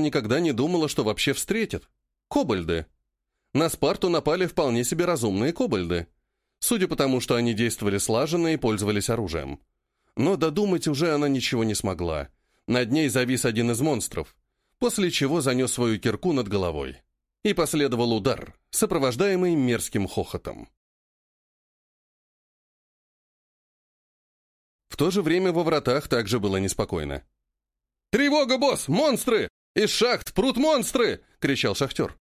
никогда не думала, что вообще встретит. Кобальды. На Спарту напали вполне себе разумные кобальды. Судя по тому, что они действовали слаженно и пользовались оружием. Но додумать уже она ничего не смогла. Над ней завис один из монстров, после чего занес свою кирку над головой. И последовал удар, сопровождаемый мерзким хохотом. В то же время во вратах также было неспокойно. «Тревога, босс! Монстры! Из шахт прут монстры!» — кричал шахтер.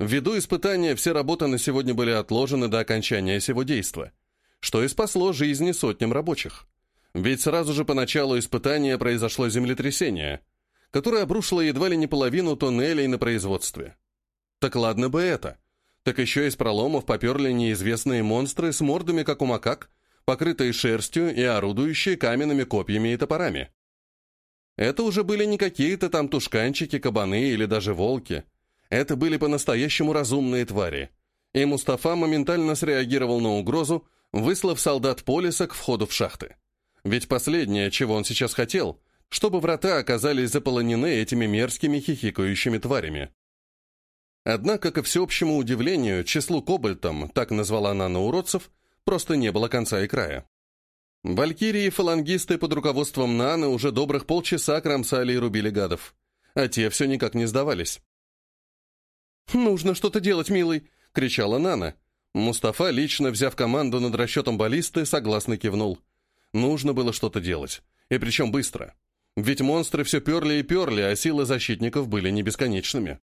Ввиду испытания все работы на сегодня были отложены до окончания сего действа, что и спасло жизни сотням рабочих. Ведь сразу же по началу испытания произошло землетрясение, которое обрушило едва ли не половину туннелей на производстве. Так ладно бы это. Так еще из проломов поперли неизвестные монстры с мордами, как у макак, покрытые шерстью и орудующие каменными копьями и топорами. Это уже были не какие-то там тушканчики, кабаны или даже волки. Это были по-настоящему разумные твари. И Мустафа моментально среагировал на угрозу, выслав солдат Полиса к входу в шахты. Ведь последнее, чего он сейчас хотел, чтобы врата оказались заполонены этими мерзкими хихикающими тварями. Однако, ко всеобщему удивлению, числу кобальтом, так назвала Нана уродцев, Просто не было конца и края. Валькирии и фалангисты под руководством Наны уже добрых полчаса кромсали и рубили гадов. А те все никак не сдавались. «Нужно что-то делать, милый!» — кричала Нана. Мустафа, лично взяв команду над расчетом баллисты, согласно кивнул. Нужно было что-то делать. И причем быстро. Ведь монстры все перли и перли, а силы защитников были не бесконечными.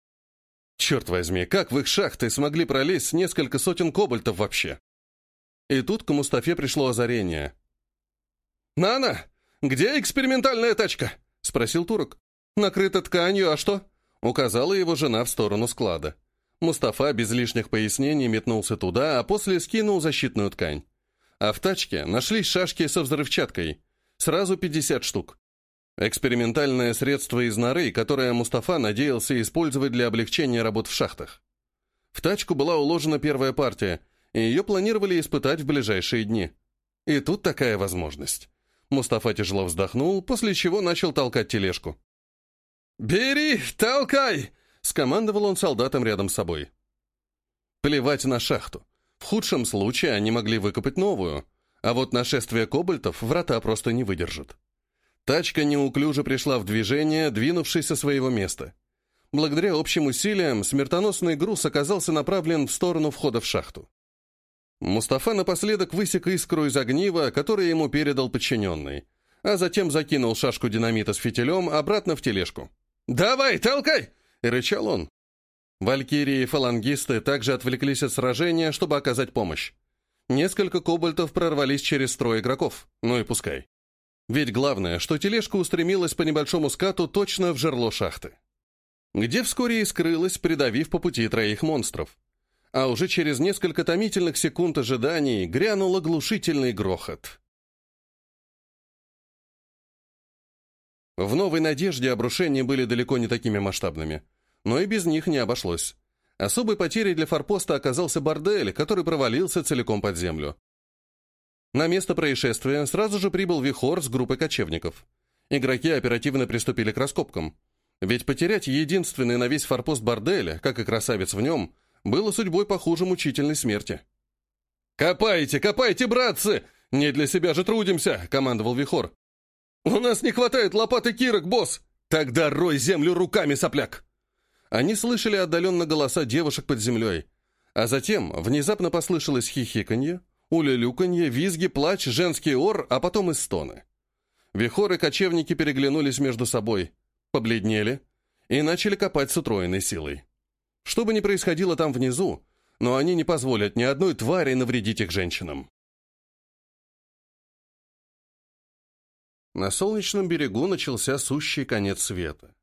Черт возьми, как в их шахты смогли пролезть несколько сотен кобальтов вообще? И тут к Мустафе пришло озарение. «Нана, где экспериментальная тачка?» — спросил турок. «Накрыта тканью, а что?» — указала его жена в сторону склада. Мустафа без лишних пояснений метнулся туда, а после скинул защитную ткань. А в тачке нашлись шашки со взрывчаткой. Сразу 50 штук. Экспериментальное средство из норы, которое Мустафа надеялся использовать для облегчения работ в шахтах. В тачку была уложена первая партия — и ее планировали испытать в ближайшие дни. И тут такая возможность. Мустафа тяжело вздохнул, после чего начал толкать тележку. «Бери, толкай!» — скомандовал он солдатам рядом с собой. Плевать на шахту. В худшем случае они могли выкопать новую, а вот нашествие кобальтов врата просто не выдержат. Тачка неуклюже пришла в движение, двинувшись со своего места. Благодаря общим усилиям смертоносный груз оказался направлен в сторону входа в шахту. Мустафа напоследок высек искру из огнива, которое ему передал подчиненный, а затем закинул шашку динамита с фитилем обратно в тележку. «Давай, толкай!» — рычал он. Валькирии и фалангисты также отвлеклись от сражения, чтобы оказать помощь. Несколько кобальтов прорвались через строй игроков, ну и пускай. Ведь главное, что тележка устремилась по небольшому скату точно в жерло шахты. Где вскоре и скрылась, придавив по пути троих монстров а уже через несколько томительных секунд ожиданий грянул оглушительный грохот. В «Новой надежде» обрушения были далеко не такими масштабными, но и без них не обошлось. Особой потерей для форпоста оказался бордель, который провалился целиком под землю. На место происшествия сразу же прибыл Вихор с группой кочевников. Игроки оперативно приступили к раскопкам. Ведь потерять единственный на весь форпост борделя, как и красавец в нем, было судьбой похуже мучительной смерти. «Копайте, копайте, братцы! Не для себя же трудимся!» — командовал Вихор. «У нас не хватает лопаты кирок, босс! Тогда рой землю руками, сопляк!» Они слышали отдаленно голоса девушек под землей. А затем внезапно послышалось хихиканье, улюлюканье, визги, плач, женский ор, а потом и стоны. Вихор кочевники переглянулись между собой, побледнели и начали копать с утроенной силой. Что бы ни происходило там внизу, но они не позволят ни одной твари навредить их женщинам. На солнечном берегу начался сущий конец света.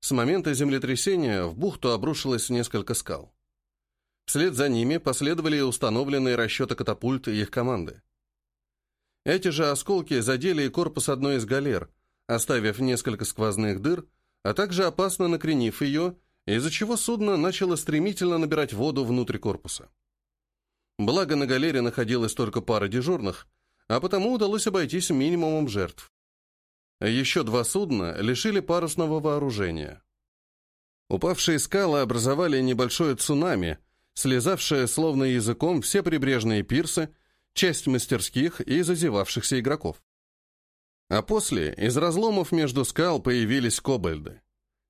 С момента землетрясения в бухту обрушилось несколько скал. Вслед за ними последовали установленные расчеты катапульты и их команды. Эти же осколки задели и корпус одной из галер, оставив несколько сквозных дыр, а также опасно накренив ее из-за чего судно начало стремительно набирать воду внутрь корпуса. Благо на галере находилась только пара дежурных, а потому удалось обойтись минимумом жертв. Еще два судна лишили парусного вооружения. Упавшие скалы образовали небольшое цунами, слезавшее словно языком все прибрежные пирсы, часть мастерских и зазевавшихся игроков. А после из разломов между скал появились кобальды.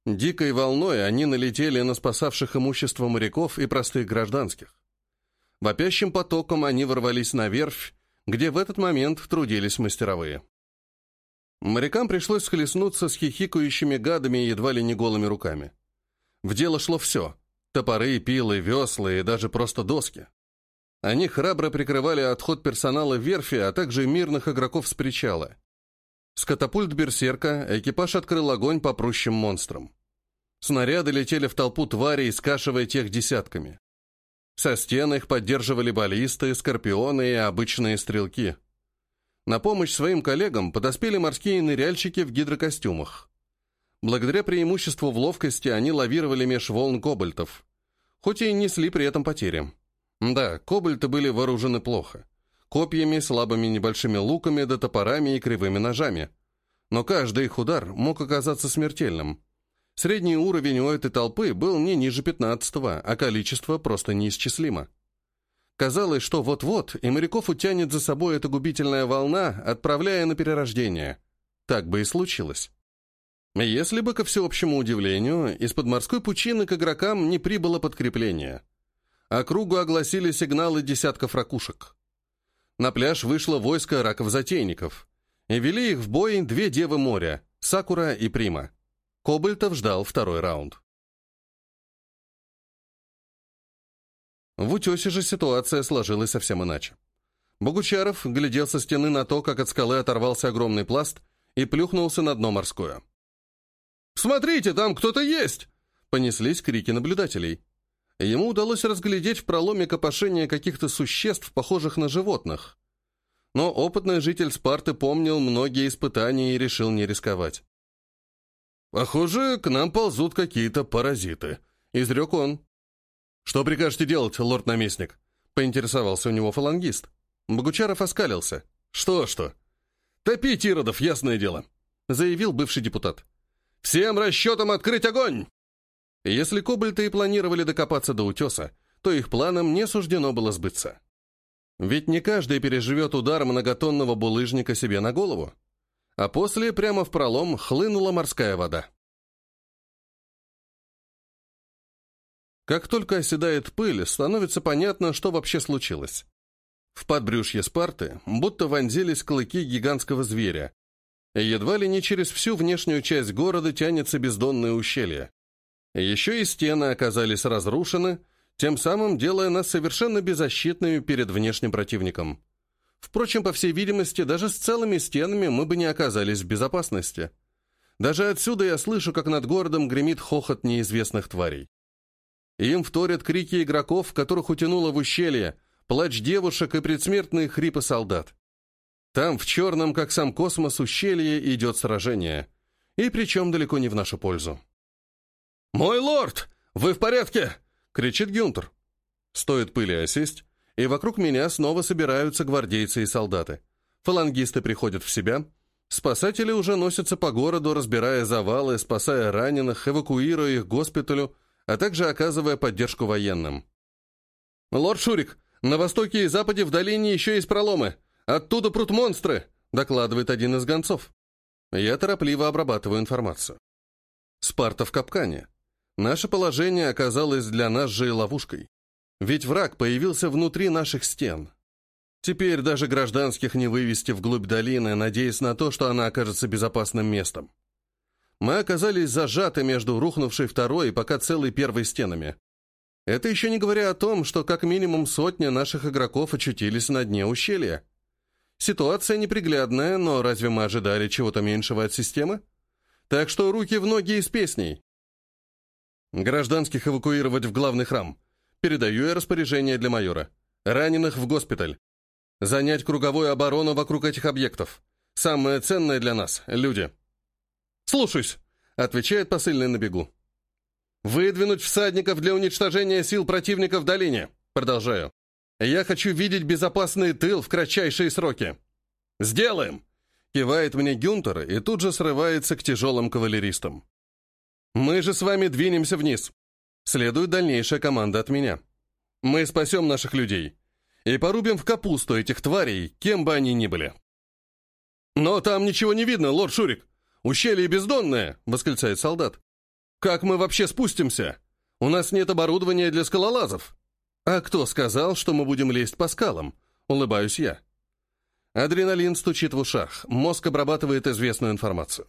Дикой волной они налетели на спасавших имущество моряков и простых гражданских. Вопящим потоком они ворвались на верфь, где в этот момент трудились мастеровые. Морякам пришлось схлестнуться с хихикающими гадами едва ли не голыми руками. В дело шло все — топоры, пилы, весла и даже просто доски. Они храбро прикрывали отход персонала верфи, а также мирных игроков с причала. С катапульт берсерка экипаж открыл огонь по прущим монстрам. Снаряды летели в толпу тварей, скашивая тех десятками. Со стен их поддерживали баллисты, скорпионы и обычные стрелки. На помощь своим коллегам подоспели морские ныряльщики в гидрокостюмах. Благодаря преимуществу в ловкости они лавировали меж волн кобальтов, хоть и несли при этом потери. Да, кобальты были вооружены плохо копьями, слабыми небольшими луками да топорами и кривыми ножами. Но каждый их удар мог оказаться смертельным. Средний уровень у этой толпы был не ниже 15 а количество просто неисчислимо. Казалось, что вот-вот и моряков утянет за собой эта губительная волна, отправляя на перерождение. Так бы и случилось. Если бы, ко всеобщему удивлению, из-под морской пучины к игрокам не прибыло подкрепление. Округу огласили сигналы десятков ракушек. На пляж вышло войско раков-затейников. И вели их в бой две девы моря — Сакура и Прима. Кобальтов ждал второй раунд. В утесе же ситуация сложилась совсем иначе. Богучаров глядел со стены на то, как от скалы оторвался огромный пласт и плюхнулся на дно морское. «Смотрите, там кто-то есть!» Понеслись крики наблюдателей. Ему удалось разглядеть в проломе копошения каких-то существ, похожих на животных. Но опытный житель Спарты помнил многие испытания и решил не рисковать. «Похоже, к нам ползут какие-то паразиты», — изрек он. «Что прикажете делать, лорд-наместник?» — поинтересовался у него фалангист. Богучаров оскалился. «Что-что?» «Топить иродов, ясное дело», — заявил бывший депутат. «Всем расчетам открыть огонь!» Если кобальты и планировали докопаться до утеса, то их планам не суждено было сбыться. Ведь не каждый переживет удар многотонного булыжника себе на голову. А после прямо в пролом хлынула морская вода. Как только оседает пыль, становится понятно, что вообще случилось. В подбрюшье Спарты будто вонзились клыки гигантского зверя. Едва ли не через всю внешнюю часть города тянется бездонное ущелье. Еще и стены оказались разрушены, тем самым делая нас совершенно беззащитными перед внешним противником. Впрочем, по всей видимости, даже с целыми стенами мы бы не оказались в безопасности. Даже отсюда я слышу, как над городом гремит хохот неизвестных тварей. Им вторят крики игроков, которых утянуло в ущелье, плач девушек и предсмертные хрипы солдат. Там, в черном, как сам космос, ущелье идет сражение. И причем далеко не в нашу пользу. «Мой лорд, вы в порядке?» — кричит Гюнтер. Стоит пыли осесть, и вокруг меня снова собираются гвардейцы и солдаты. Фалангисты приходят в себя. Спасатели уже носятся по городу, разбирая завалы, спасая раненых, эвакуируя их к госпиталю, а также оказывая поддержку военным. «Лорд Шурик, на востоке и западе в долине еще есть проломы. Оттуда прут монстры!» — докладывает один из гонцов. Я торопливо обрабатываю информацию. Спарта в капкане. Наше положение оказалось для нас же и ловушкой. Ведь враг появился внутри наших стен. Теперь даже гражданских не вывести вглубь долины, надеясь на то, что она окажется безопасным местом. Мы оказались зажаты между рухнувшей второй и пока целой первой стенами. Это еще не говоря о том, что как минимум сотня наших игроков очутились на дне ущелья. Ситуация неприглядная, но разве мы ожидали чего-то меньшего от системы? Так что руки в ноги из песней. Гражданских эвакуировать в главный храм. Передаю я распоряжение для майора. Раненых в госпиталь. Занять круговую оборону вокруг этих объектов. Самое ценное для нас — люди. «Слушаюсь», — отвечает посыльный на бегу. «Выдвинуть всадников для уничтожения сил противника в долине». Продолжаю. «Я хочу видеть безопасный тыл в кратчайшие сроки». «Сделаем!» — кивает мне Гюнтер и тут же срывается к тяжелым кавалеристам. Мы же с вами двинемся вниз. Следует дальнейшая команда от меня. Мы спасем наших людей и порубим в капусту этих тварей, кем бы они ни были. «Но там ничего не видно, лорд Шурик! Ущелье бездонное!» — восклицает солдат. «Как мы вообще спустимся? У нас нет оборудования для скалолазов». «А кто сказал, что мы будем лезть по скалам?» — улыбаюсь я. Адреналин стучит в ушах, мозг обрабатывает известную информацию.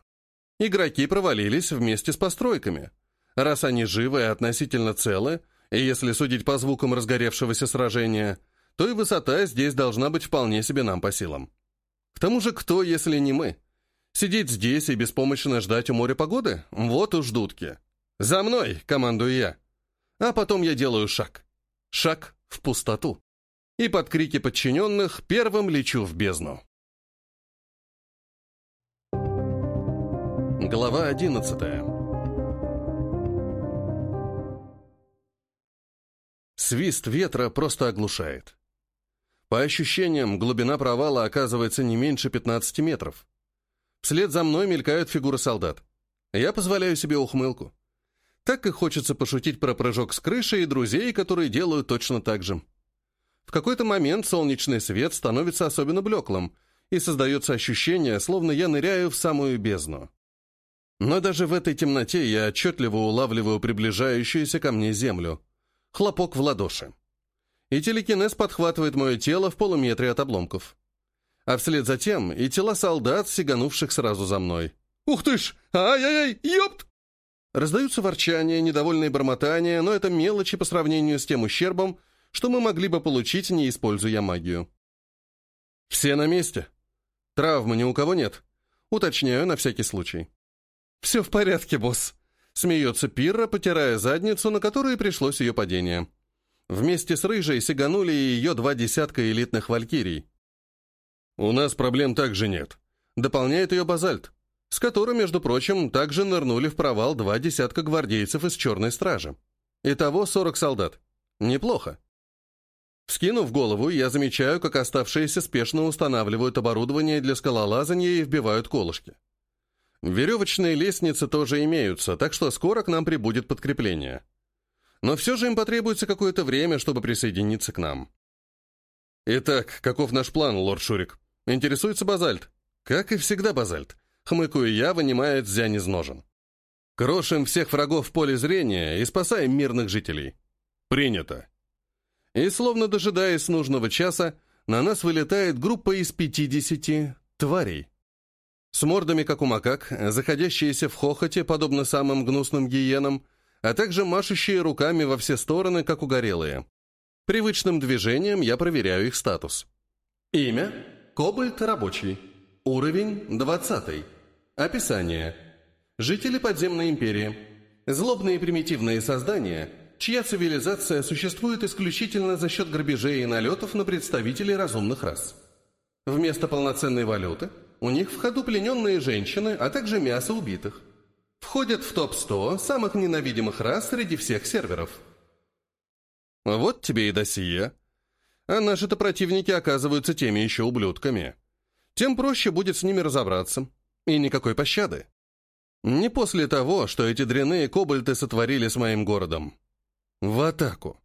Игроки провалились вместе с постройками. Раз они живы и относительно целы, и если судить по звукам разгоревшегося сражения, то и высота здесь должна быть вполне себе нам по силам. К тому же кто, если не мы? Сидеть здесь и беспомощно ждать у моря погоды? Вот уж дудки. «За мной!» — командую я. А потом я делаю шаг. Шаг в пустоту. И под крики подчиненных первым лечу в бездну. Глава одиннадцатая. Свист ветра просто оглушает. По ощущениям, глубина провала оказывается не меньше 15 метров. Вслед за мной мелькают фигуры солдат. Я позволяю себе ухмылку. Так и хочется пошутить про прыжок с крыши и друзей, которые делают точно так же. В какой-то момент солнечный свет становится особенно блеклым, и создается ощущение, словно я ныряю в самую бездну. Но даже в этой темноте я отчетливо улавливаю приближающуюся ко мне землю. Хлопок в ладоши. И телекинез подхватывает мое тело в полуметре от обломков. А вслед за тем и тела солдат, сиганувших сразу за мной. «Ух ты ж! Ай-яй-яй! Ёпт!» Раздаются ворчания, недовольные бормотания, но это мелочи по сравнению с тем ущербом, что мы могли бы получить, не используя магию. «Все на месте? Травмы ни у кого нет?» Уточняю на всякий случай. «Все в порядке, босс», — смеется Пирра, потирая задницу, на которой пришлось ее падение. Вместе с Рыжей сиганули ее два десятка элитных валькирий. «У нас проблем также нет», — дополняет ее базальт с которым, между прочим, также нырнули в провал два десятка гвардейцев из Черной Стражи. Итого 40 солдат. Неплохо. Вскинув голову, я замечаю, как оставшиеся спешно устанавливают оборудование для скалолазания и вбивают колышки. Веревочные лестницы тоже имеются, так что скоро к нам прибудет подкрепление. Но все же им потребуется какое-то время, чтобы присоединиться к нам. Итак, каков наш план, лорд Шурик? Интересуется Базальт. Как и всегда, Базальт. Хмыкаю я, вынимая дзянь из ножен. Крошим всех врагов в поле зрения и спасаем мирных жителей. Принято. И, словно дожидаясь нужного часа, на нас вылетает группа из 50 тварей. С мордами, как у макак, заходящиеся в хохоте, подобно самым гнусным гиенам, а также машущие руками во все стороны, как угорелые. Привычным движением я проверяю их статус. Имя – Кобальт рабочий. Уровень – 20. Описание. Жители подземной империи. Злобные примитивные создания, чья цивилизация существует исключительно за счет грабежей и налетов на представителей разумных рас. Вместо полноценной валюты у них в ходу плененные женщины, а также мясо убитых. Входят в топ-100 самых ненавидимых рас среди всех серверов. Вот тебе и досье. А наши-то противники оказываются теми еще ублюдками. Тем проще будет с ними разобраться. И никакой пощады. Не после того, что эти дряные кобальты сотворили с моим городом. В атаку.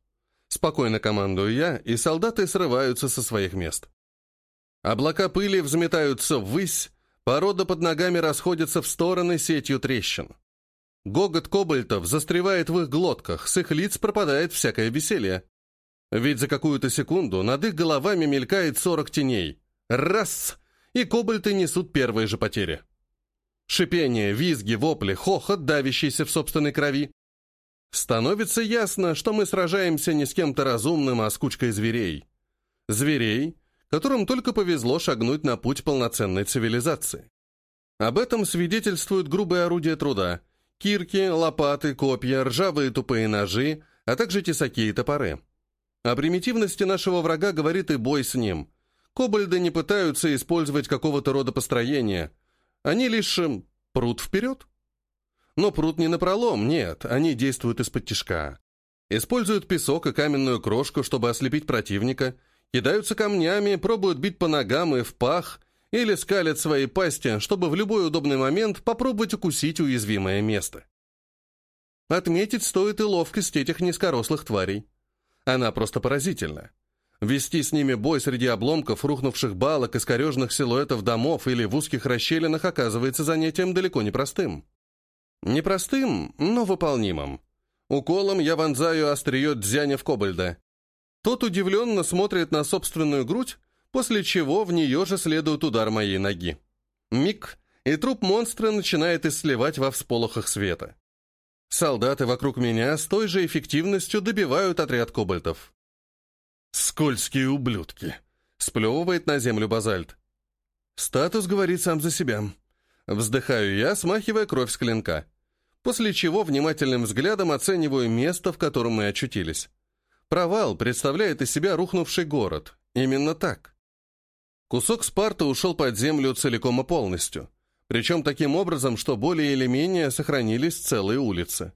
Спокойно командую я, и солдаты срываются со своих мест. Облака пыли взметаются ввысь, порода под ногами расходится в стороны сетью трещин. Гогот кобальтов застревает в их глотках, с их лиц пропадает всякое веселье. Ведь за какую-то секунду над их головами мелькает сорок теней. Раз! И кобальты несут первые же потери. Шипение, визги, вопли, хохот, давящийся в собственной крови. Становится ясно, что мы сражаемся не с кем-то разумным, а с кучкой зверей. Зверей, которым только повезло шагнуть на путь полноценной цивилизации. Об этом свидетельствуют грубые орудия труда. Кирки, лопаты, копья, ржавые тупые ножи, а также тесаки и топоры. О примитивности нашего врага говорит и бой с ним. Кобальды не пытаются использовать какого-то рода построения – они лишь эм, прут вперед. Но прут не напролом, нет, они действуют из-под тишка. Используют песок и каменную крошку, чтобы ослепить противника, кидаются камнями, пробуют бить по ногам и в пах, или скалят свои пасти, чтобы в любой удобный момент попробовать укусить уязвимое место. Отметить стоит и ловкость этих низкорослых тварей. Она просто поразительна. Вести с ними бой среди обломков, рухнувших балок, искорежных силуэтов домов или в узких расщелинах оказывается занятием далеко не простым. Непростым, но выполнимым. Уколом я вонзаю острие дзяня в кобальда. Тот удивленно смотрит на собственную грудь, после чего в нее же следует удар моей ноги. Миг, и труп монстра начинает исливать во всполохах света. Солдаты вокруг меня с той же эффективностью добивают отряд кобальтов. «Скользкие ублюдки!» — сплевывает на землю базальт. Статус говорит сам за себя. Вздыхаю я, смахивая кровь с клинка. После чего внимательным взглядом оцениваю место, в котором мы очутились. Провал представляет из себя рухнувший город. Именно так. Кусок Спарта ушел под землю целиком и полностью. Причем таким образом, что более или менее сохранились целые улицы.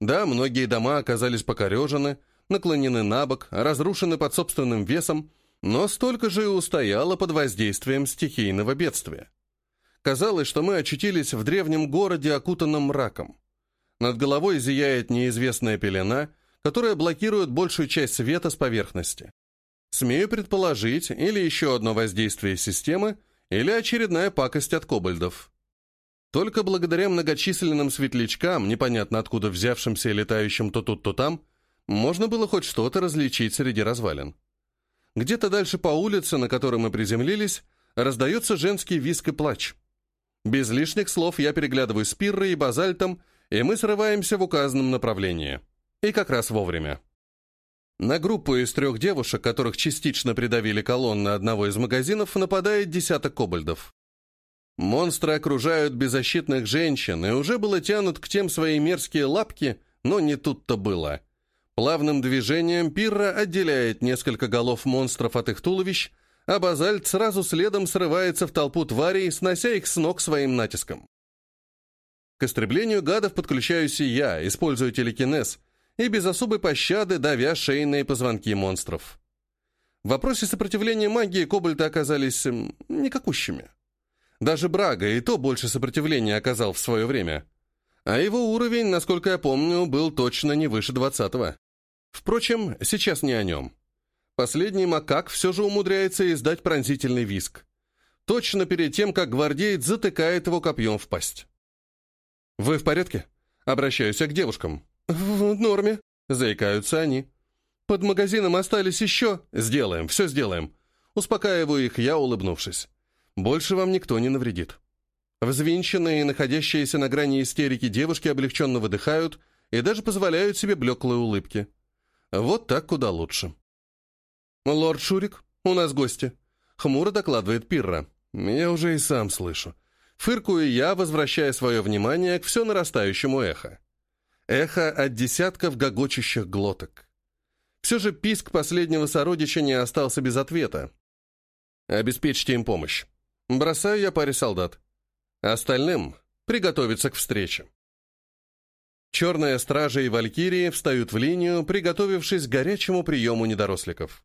Да, многие дома оказались покорежены, наклонены на бок, разрушены под собственным весом, но столько же и устояло под воздействием стихийного бедствия. Казалось, что мы очутились в древнем городе, окутанном мраком. Над головой зияет неизвестная пелена, которая блокирует большую часть света с поверхности. Смею предположить, или еще одно воздействие системы, или очередная пакость от кобальдов. Только благодаря многочисленным светлячкам, непонятно откуда взявшимся и летающим то тут, то там, можно было хоть что-то различить среди развалин. Где-то дальше по улице, на которой мы приземлились, раздается женский виск и плач. Без лишних слов я переглядываю с Пиррой и Базальтом, и мы срываемся в указанном направлении. И как раз вовремя. На группу из трех девушек, которых частично придавили колонны одного из магазинов, нападает десяток кобальдов. Монстры окружают беззащитных женщин, и уже было тянут к тем свои мерзкие лапки, но не тут-то было. Плавным движением Пирра отделяет несколько голов монстров от их туловищ, а базальт сразу следом срывается в толпу тварей, снося их с ног своим натиском. К истреблению гадов подключаюсь и я, используя телекинез, и без особой пощады давя шейные позвонки монстров. В вопросе сопротивления магии кобальты оказались эм, никакущими. Даже Брага и то больше сопротивления оказал в свое время. А его уровень, насколько я помню, был точно не выше двадцатого. Впрочем, сейчас не о нем. Последний макак все же умудряется издать пронзительный виск. Точно перед тем, как гвардеец затыкает его копьем в пасть. «Вы в порядке?» Обращаюсь я к девушкам. «В норме», — заикаются они. «Под магазином остались еще...» «Сделаем, все сделаем». Успокаиваю их я, улыбнувшись. «Больше вам никто не навредит». Взвинченные находящиеся на грани истерики девушки облегченно выдыхают и даже позволяют себе блеклые улыбки. Вот так куда лучше. «Лорд Шурик, у нас гости», — хмуро докладывает Пирра. «Я уже и сам слышу». Фыркую я, возвращая свое внимание к все нарастающему эхо. Эхо от десятков гогочущих глоток. Все же писк последнего сородича не остался без ответа. Обеспечьте им помощь. Бросаю я паре солдат. Остальным приготовиться к встрече. Черная стража и валькирии встают в линию, приготовившись к горячему приему недоросликов.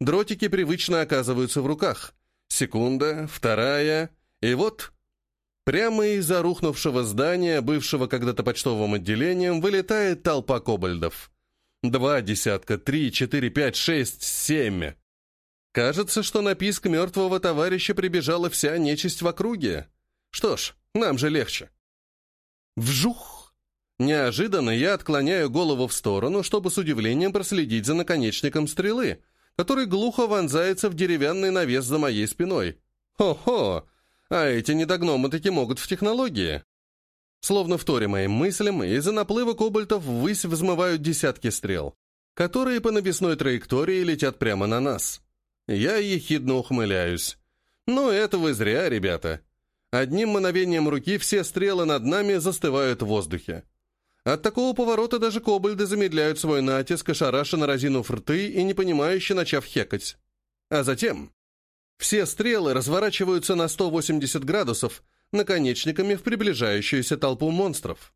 Дротики привычно оказываются в руках. Секунда, вторая, и вот Прямо из-за рухнувшего здания, бывшего когда-то почтовым отделением, вылетает толпа кобальдов. Два десятка, три, четыре, пять, шесть, семь. Кажется, что на писк мертвого товарища прибежала вся нечисть в округе. Что ж, нам же легче. Вжух! Неожиданно я отклоняю голову в сторону, чтобы с удивлением проследить за наконечником стрелы, который глухо вонзается в деревянный навес за моей спиной. Хо-хо! А эти недогномы таки могут в технологии. Словно вторя моим мыслям, из-за наплыва кобальтов ввысь взмывают десятки стрел, которые по навесной траектории летят прямо на нас. Я ехидно ухмыляюсь. Но это вы зря, ребята. Одним мановением руки все стрелы над нами застывают в воздухе. От такого поворота даже кобальды замедляют свой натиск, ошарашенно разинув рты и непонимающе начав хекать. А затем все стрелы разворачиваются на 180 градусов, наконечниками в приближающуюся толпу монстров.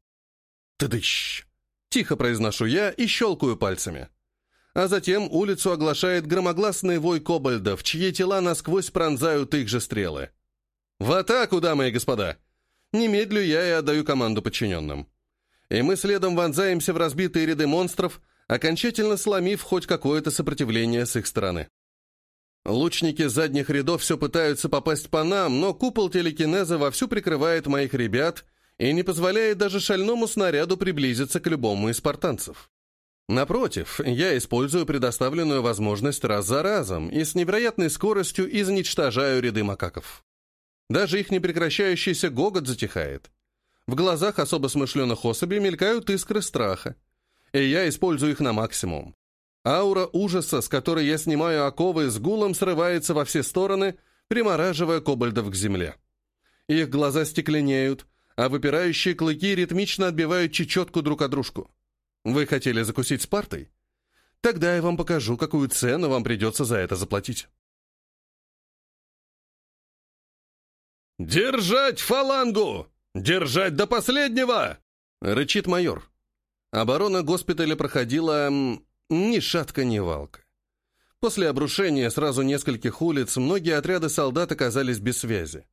«Тыдыщ!» — тихо произношу я и щелкаю пальцами. А затем улицу оглашает громогласный вой кобальдов, чьи тела насквозь пронзают их же стрелы. «В атаку, дамы и господа!» Немедлю я и отдаю команду подчиненным. и мы следом вонзаемся в разбитые ряды монстров, окончательно сломив хоть какое-то сопротивление с их стороны. Лучники задних рядов все пытаются попасть по нам, но купол телекинеза вовсю прикрывает моих ребят и не позволяет даже шальному снаряду приблизиться к любому из спартанцев. Напротив, я использую предоставленную возможность раз за разом и с невероятной скоростью изничтожаю ряды макаков. Даже их непрекращающийся гогот затихает. В глазах особо смышленых особей мелькают искры страха, и я использую их на максимум. Аура ужаса, с которой я снимаю оковы, с гулом срывается во все стороны, примораживая кобальдов к земле. Их глаза стекленеют, а выпирающие клыки ритмично отбивают чечетку друг о дружку. Вы хотели закусить Спартой? Тогда я вам покажу, какую цену вам придется за это заплатить. «Держать фалангу! Держать до последнего!» — рычит майор. Оборона госпиталя проходила ни шатка, ни валка. После обрушения сразу нескольких улиц многие отряды солдат оказались без связи.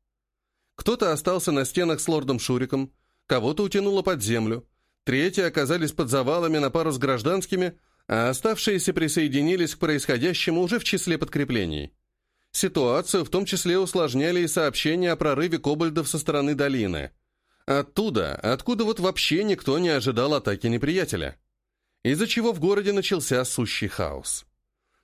Кто-то остался на стенах с лордом Шуриком, кого-то утянуло под землю, третьи оказались под завалами на пару с гражданскими, а оставшиеся присоединились к происходящему уже в числе подкреплений. Ситуацию в том числе усложняли и сообщения о прорыве кобальдов со стороны долины. Оттуда, откуда вот вообще никто не ожидал атаки неприятеля. Из-за чего в городе начался сущий хаос.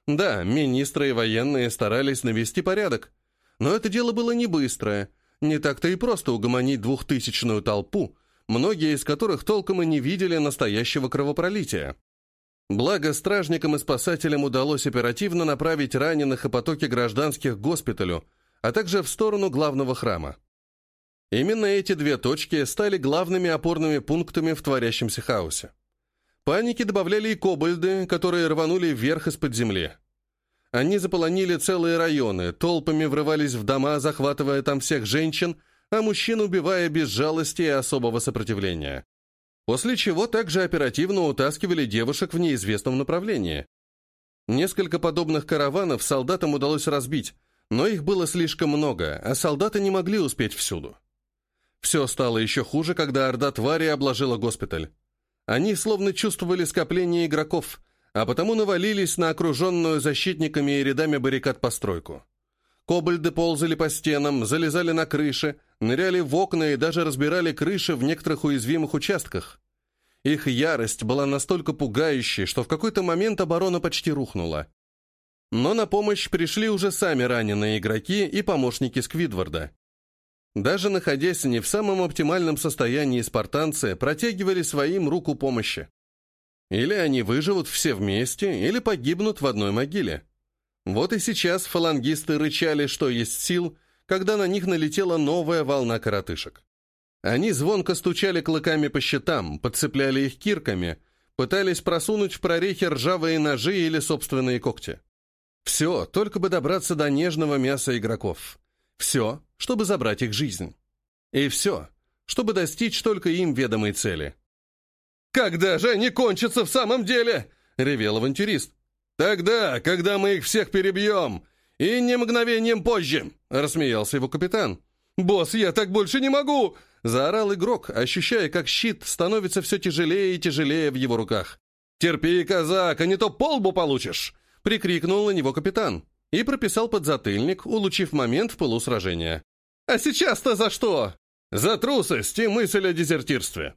Да, министры и военные старались навести порядок, но это дело было не быстрое – не так-то и просто угомонить двухтысячную толпу, многие из которых толком и не видели настоящего кровопролития. Благо, стражникам и спасателям удалось оперативно направить раненых и потоки гражданских к госпиталю, а также в сторону главного храма. Именно эти две точки стали главными опорными пунктами в творящемся хаосе. Паники добавляли и кобальды, которые рванули вверх из-под земли. Они заполонили целые районы, толпами врывались в дома, захватывая там всех женщин, а мужчин убивая без жалости и особого сопротивления. После чего также оперативно утаскивали девушек в неизвестном направлении. Несколько подобных караванов солдатам удалось разбить, но их было слишком много, а солдаты не могли успеть всюду. Все стало еще хуже, когда орда твари обложила госпиталь. Они словно чувствовали скопление игроков – а потому навалились на окруженную защитниками и рядами баррикад постройку. Кобальды ползали по стенам, залезали на крыши, ныряли в окна и даже разбирали крыши в некоторых уязвимых участках. Их ярость была настолько пугающей, что в какой-то момент оборона почти рухнула. Но на помощь пришли уже сами раненые игроки и помощники Сквидварда. Даже находясь не в самом оптимальном состоянии, спартанцы протягивали своим руку помощи. Или они выживут все вместе, или погибнут в одной могиле. Вот и сейчас фалангисты рычали, что есть сил, когда на них налетела новая волна коротышек. Они звонко стучали клыками по щитам, подцепляли их кирками, пытались просунуть в прорехи ржавые ножи или собственные когти. Все, только бы добраться до нежного мяса игроков. Все, чтобы забрать их жизнь. И все, чтобы достичь только им ведомой цели. «Когда же они кончатся в самом деле?» — ревел авантюрист. «Тогда, когда мы их всех перебьем, и не мгновением позже», — рассмеялся его капитан. «Босс, я так больше не могу!» — заорал игрок, ощущая, как щит становится все тяжелее и тяжелее в его руках. «Терпи, казак, а не то полбу получишь!» — прикрикнул на него капитан и прописал подзатыльник, улучив момент в полусражения. «А сейчас-то за что?» «За трусость и мысль о дезертирстве!»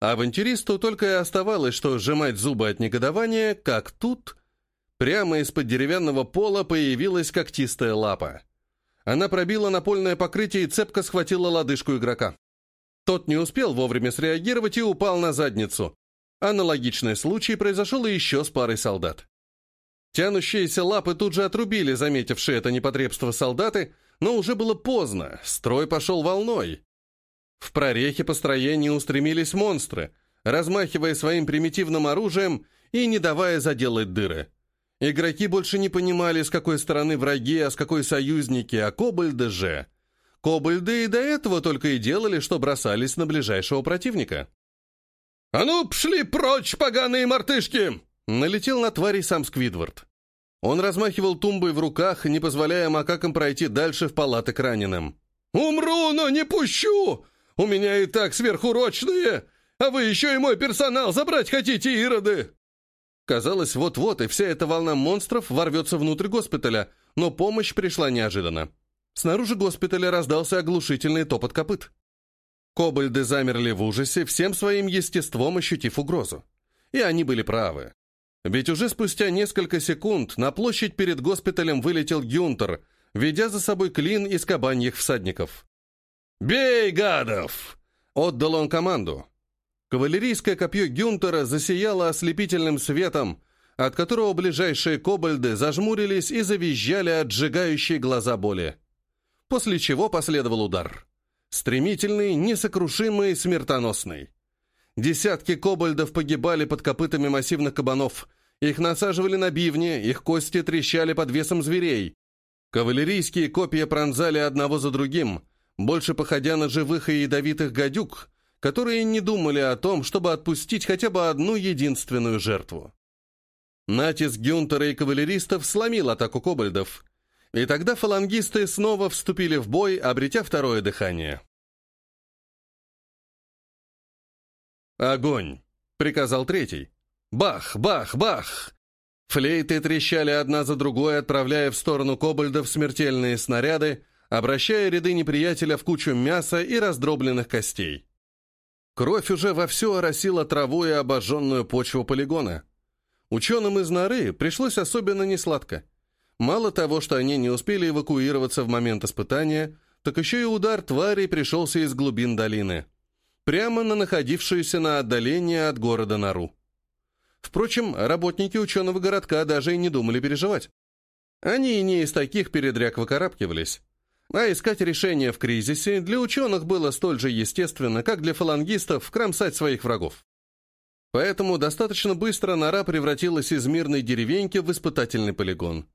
Авантюристу только и оставалось, что сжимать зубы от негодования, как тут прямо из-под деревянного пола появилась когтистая лапа. Она пробила напольное покрытие и цепко схватила лодыжку игрока. Тот не успел вовремя среагировать и упал на задницу. Аналогичный случай произошел и еще с парой солдат. Тянущиеся лапы тут же отрубили заметившие это непотребство солдаты, но уже было поздно, строй пошел волной. В прорехе построения устремились монстры, размахивая своим примитивным оружием и не давая заделать дыры. Игроки больше не понимали, с какой стороны враги, а с какой союзники, а кобальды же. Кобальды и до этого только и делали, что бросались на ближайшего противника. «А ну, пшли прочь, поганые мартышки!» Налетел на тварей сам Сквидвард. Он размахивал тумбой в руках, не позволяя макакам пройти дальше в палаты к раненым. «Умру, но не пущу! У меня и так сверхурочные!» А вы еще и мой персонал забрать хотите, ироды!» Казалось, вот-вот и вся эта волна монстров ворвется внутрь госпиталя, но помощь пришла неожиданно. Снаружи госпиталя раздался оглушительный топот копыт. Кобальды замерли в ужасе, всем своим естеством ощутив угрозу. И они были правы. Ведь уже спустя несколько секунд на площадь перед госпиталем вылетел Гюнтер, ведя за собой клин из кабаньих всадников. «Бей, гадов!» — отдал он команду. Кавалерийское копье Гюнтера засияло ослепительным светом, от которого ближайшие кобальды зажмурились и завизжали от сжигающей глаза боли. После чего последовал удар. Стремительный, несокрушимый, смертоносный. Десятки кобальдов погибали под копытами массивных кабанов. Их насаживали на бивни, их кости трещали под весом зверей. Кавалерийские копья пронзали одного за другим, больше походя на живых и ядовитых гадюк, которые не думали о том, чтобы отпустить хотя бы одну единственную жертву. Натиск Гюнтера и кавалеристов сломил атаку кобальдов, и тогда фалангисты снова вступили в бой, обретя второе дыхание. «Огонь!» — приказал третий. «Бах! Бах! Бах!» Флейты трещали одна за другой, отправляя в сторону кобальдов смертельные снаряды, обращая ряды неприятеля в кучу мяса и раздробленных костей. Кровь уже вовсю оросила траву и обожженную почву полигона. Ученым из норы пришлось особенно несладко. Мало того, что они не успели эвакуироваться в момент испытания, так еще и удар тварей пришелся из глубин долины. Прямо на находившуюся на отдалении от города нору. Впрочем, работники ученого городка даже и не думали переживать. Они не из таких передряг выкарабкивались. А искать решение в кризисе для ученых было столь же естественно, как для фалангистов кромсать своих врагов. Поэтому достаточно быстро нора превратилась из мирной деревеньки в испытательный полигон.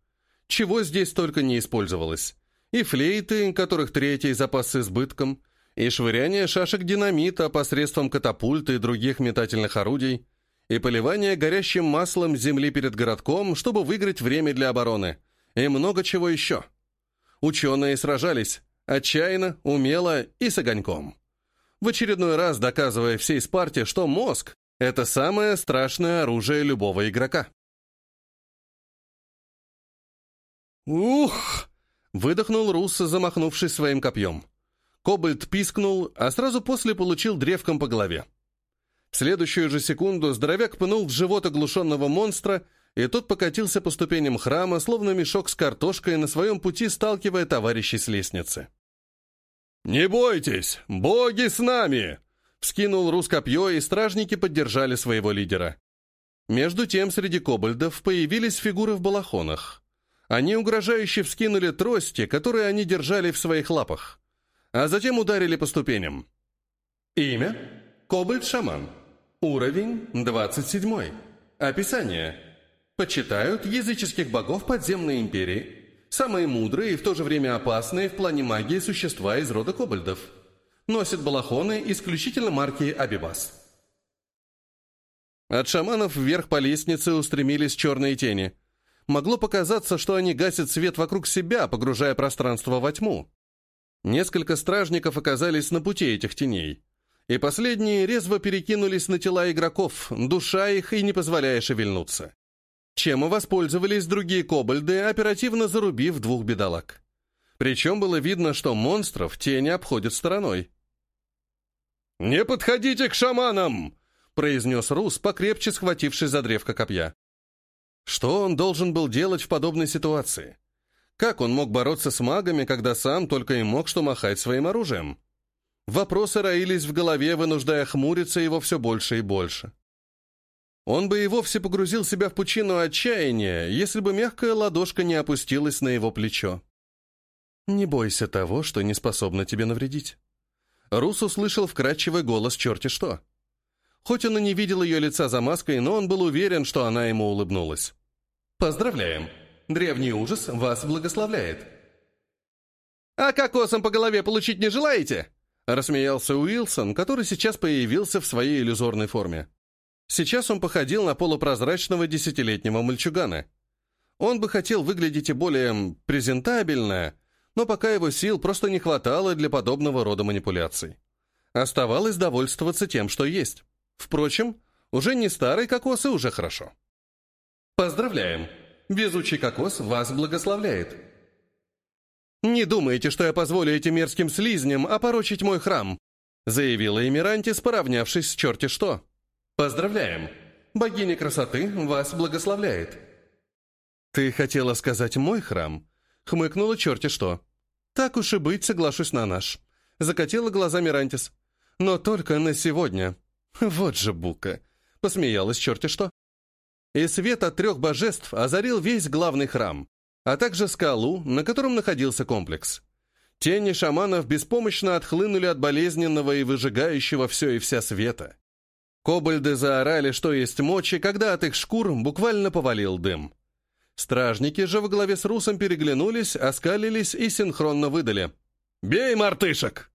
Чего здесь только не использовалось. И флейты, которых третий запас с избытком, и швыряние шашек динамита посредством катапульты и других метательных орудий, и поливание горящим маслом земли перед городком, чтобы выиграть время для обороны, и много чего еще. Ученые сражались, отчаянно, умело и с огоньком. В очередной раз доказывая всей Спарте, что мозг — это самое страшное оружие любого игрока. «Ух!» — выдохнул Русса, замахнувшись своим копьем. Кобальт пискнул, а сразу после получил древком по голове. В следующую же секунду здоровяк пнул в живот оглушенного монстра и тот покатился по ступеням храма, словно мешок с картошкой, на своем пути сталкивая товарищей с лестницы. «Не бойтесь! Боги с нами!» Вскинул Рус копье, и стражники поддержали своего лидера. Между тем среди кобальдов появились фигуры в балахонах. Они угрожающе вскинули трости, которые они держали в своих лапах, а затем ударили по ступеням. Имя – Кобальд-шаман. Уровень – 27. Описание – Почитают языческих богов подземной империи. Самые мудрые и в то же время опасные в плане магии существа из рода кобальдов. Носят балахоны исключительно марки Абибас. От шаманов вверх по лестнице устремились черные тени. Могло показаться, что они гасят свет вокруг себя, погружая пространство во тьму. Несколько стражников оказались на пути этих теней. И последние резво перекинулись на тела игроков, душа их и не позволяя шевельнуться чем и воспользовались другие кобальды, оперативно зарубив двух бедолаг. Причем было видно, что монстров тени обходят стороной. «Не подходите к шаманам!» — произнес Рус, покрепче схватившись за древко копья. Что он должен был делать в подобной ситуации? Как он мог бороться с магами, когда сам только и мог что махать своим оружием? Вопросы роились в голове, вынуждая хмуриться его все больше и больше. Он бы и вовсе погрузил себя в пучину отчаяния, если бы мягкая ладошка не опустилась на его плечо. «Не бойся того, что не способно тебе навредить». Рус услышал вкрадчивый голос черти что. Хоть он и не видел ее лица за маской, но он был уверен, что она ему улыбнулась. «Поздравляем! Древний ужас вас благословляет!» «А кокосом по голове получить не желаете?» Рассмеялся Уилсон, который сейчас появился в своей иллюзорной форме. Сейчас он походил на полупрозрачного десятилетнего мальчугана. Он бы хотел выглядеть и более презентабельно, но пока его сил просто не хватало для подобного рода манипуляций. Оставалось довольствоваться тем, что есть. Впрочем, уже не старый кокос и уже хорошо. Поздравляем! Везучий кокос вас благословляет. «Не думайте, что я позволю этим мерзким слизням опорочить мой храм», заявила Эмирантис, поравнявшись с черти что. «Поздравляем! Богиня красоты вас благословляет». «Ты хотела сказать «мой храм»?» хмыкнула черти что. «Так уж и быть, соглашусь на наш», закатила глаза Мирантис. «Но только на сегодня». «Вот же бука!» посмеялась черти что. И свет от трех божеств озарил весь главный храм, а также скалу, на котором находился комплекс. Тени шаманов беспомощно отхлынули от болезненного и выжигающего все и вся света. Кобальды заорали, что есть мочи, когда от их шкур буквально повалил дым. Стражники же во главе с Русом переглянулись, оскалились и синхронно выдали. «Бей, мартышек!»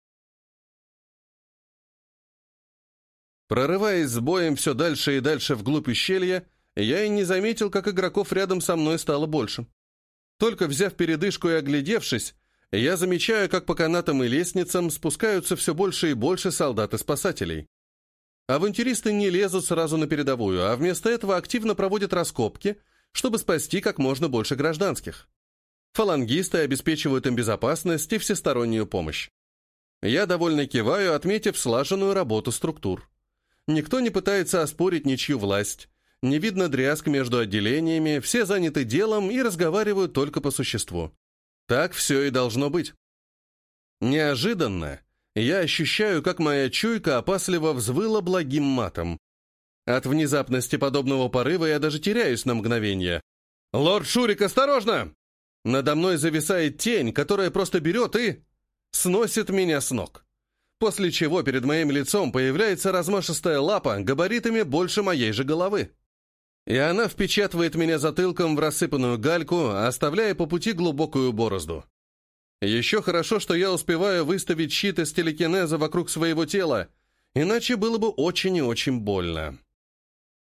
Прорываясь с боем все дальше и дальше вглубь ущелья, я и не заметил, как игроков рядом со мной стало больше. Только взяв передышку и оглядевшись, я замечаю, как по канатам и лестницам спускаются все больше и больше солдат и спасателей. Авантюристы не лезут сразу на передовую, а вместо этого активно проводят раскопки, чтобы спасти как можно больше гражданских. Фалангисты обеспечивают им безопасность и всестороннюю помощь. Я довольно киваю, отметив слаженную работу структур. Никто не пытается оспорить ничью власть, не видно дрязг между отделениями, все заняты делом и разговаривают только по существу. Так все и должно быть. Неожиданно я ощущаю, как моя чуйка опасливо взвыла благим матом. От внезапности подобного порыва я даже теряюсь на мгновение. «Лорд Шурик, осторожно!» Надо мной зависает тень, которая просто берет и... сносит меня с ног. После чего перед моим лицом появляется размашистая лапа габаритами больше моей же головы и она впечатывает меня затылком в рассыпанную гальку, оставляя по пути глубокую борозду. Еще хорошо, что я успеваю выставить щит из телекинеза вокруг своего тела, иначе было бы очень и очень больно.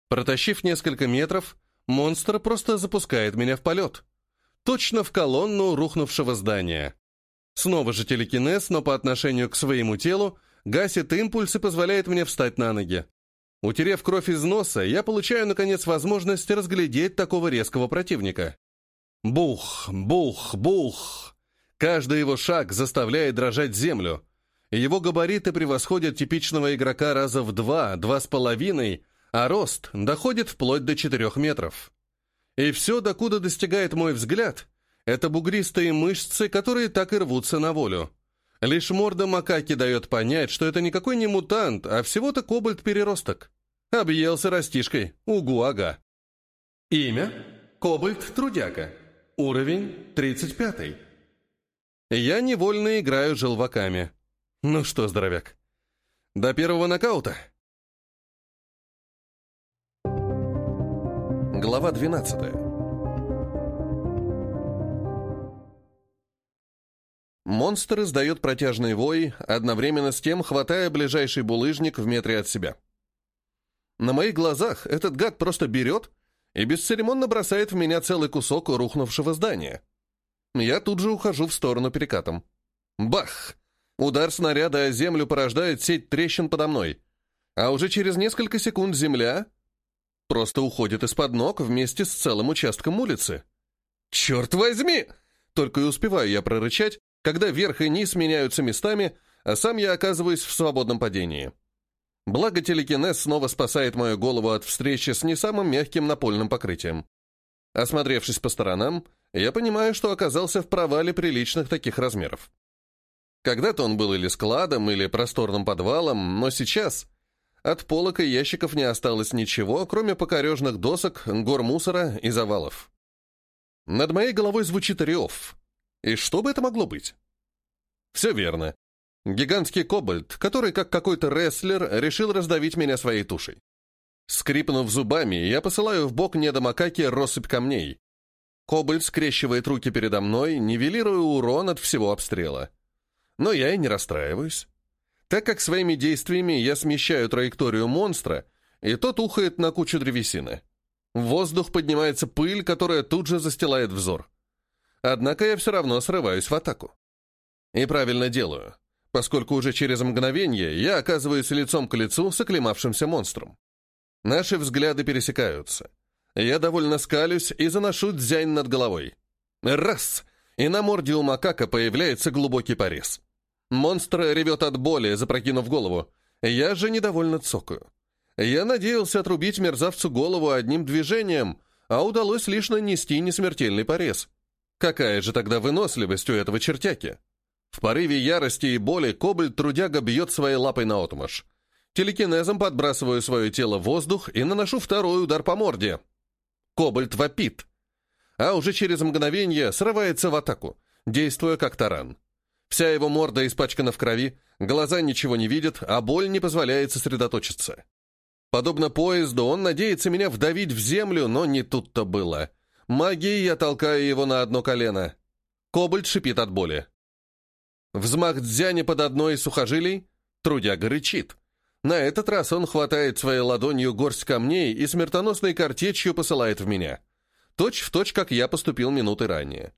Протащив несколько метров, монстр просто запускает меня в полет. Точно в колонну рухнувшего здания. Снова же телекинез, но по отношению к своему телу, гасит импульс и позволяет мне встать на ноги. Утерев кровь из носа, я получаю, наконец, возможность разглядеть такого резкого противника. Бух, бух, бух. Каждый его шаг заставляет дрожать землю. Его габариты превосходят типичного игрока раза в два, два с половиной, а рост доходит вплоть до четырех метров. И все, докуда достигает мой взгляд, это бугристые мышцы, которые так и рвутся на волю. Лишь морда макаки дает понять, что это никакой не мутант, а всего-то кобальт-переросток. Объелся растишкой. Угу-ага. Имя – Кобальт-трудяга. Уровень – 35. Я невольно играю желваками. Ну что, здоровяк, до первого нокаута? Глава 12 Монстр издает протяжный вой, одновременно с тем хватая ближайший булыжник в метре от себя. На моих глазах этот гад просто берет и бесцеремонно бросает в меня целый кусок рухнувшего здания. Я тут же ухожу в сторону перекатом. Бах! Удар снаряда о землю порождает сеть трещин подо мной. А уже через несколько секунд земля просто уходит из-под ног вместе с целым участком улицы. «Черт возьми!» Только и успеваю я прорычать, когда верх и низ меняются местами, а сам я оказываюсь в свободном падении. Благо телекинез снова спасает мою голову от встречи с не самым мягким напольным покрытием. Осмотревшись по сторонам, я понимаю, что оказался в провале приличных таких размеров. Когда-то он был или складом, или просторным подвалом, но сейчас от полок и ящиков не осталось ничего, кроме покорежных досок, гор мусора и завалов. Над моей головой звучит рев, и что бы это могло быть? Все верно. Гигантский кобальт, который, как какой-то рестлер, решил раздавить меня своей тушей. Скрипнув зубами, я посылаю в бок недомакаки россыпь камней. Кобальт скрещивает руки передо мной, нивелируя урон от всего обстрела. Но я и не расстраиваюсь. Так как своими действиями я смещаю траекторию монстра, и тот ухает на кучу древесины. В воздух поднимается пыль, которая тут же застилает взор. Однако я все равно срываюсь в атаку. И правильно делаю, поскольку уже через мгновение я оказываюсь лицом к лицу с оклемавшимся монстром. Наши взгляды пересекаются. Я довольно скалюсь и заношу дзянь над головой. Раз! И на морде у макака появляется глубокий порез. Монстр ревет от боли, запрокинув голову. Я же недовольно цокаю. Я надеялся отрубить мерзавцу голову одним движением, а удалось лишь нанести несмертельный порез. Какая же тогда выносливость у этого чертяки? В порыве ярости и боли кобальт-трудяга бьет своей лапой на отмашь. Телекинезом подбрасываю свое тело в воздух и наношу второй удар по морде. Кобальт вопит. А уже через мгновение срывается в атаку, действуя как таран. Вся его морда испачкана в крови, глаза ничего не видят, а боль не позволяет сосредоточиться. Подобно поезду, он надеется меня вдавить в землю, но не тут-то было. Магией я толкаю его на одно колено. Кобальт шипит от боли. Взмах дзяни под одной из сухожилий, трудяга рычит. На этот раз он хватает своей ладонью горсть камней и смертоносной картечью посылает в меня. Точь в точь, как я поступил минуты ранее.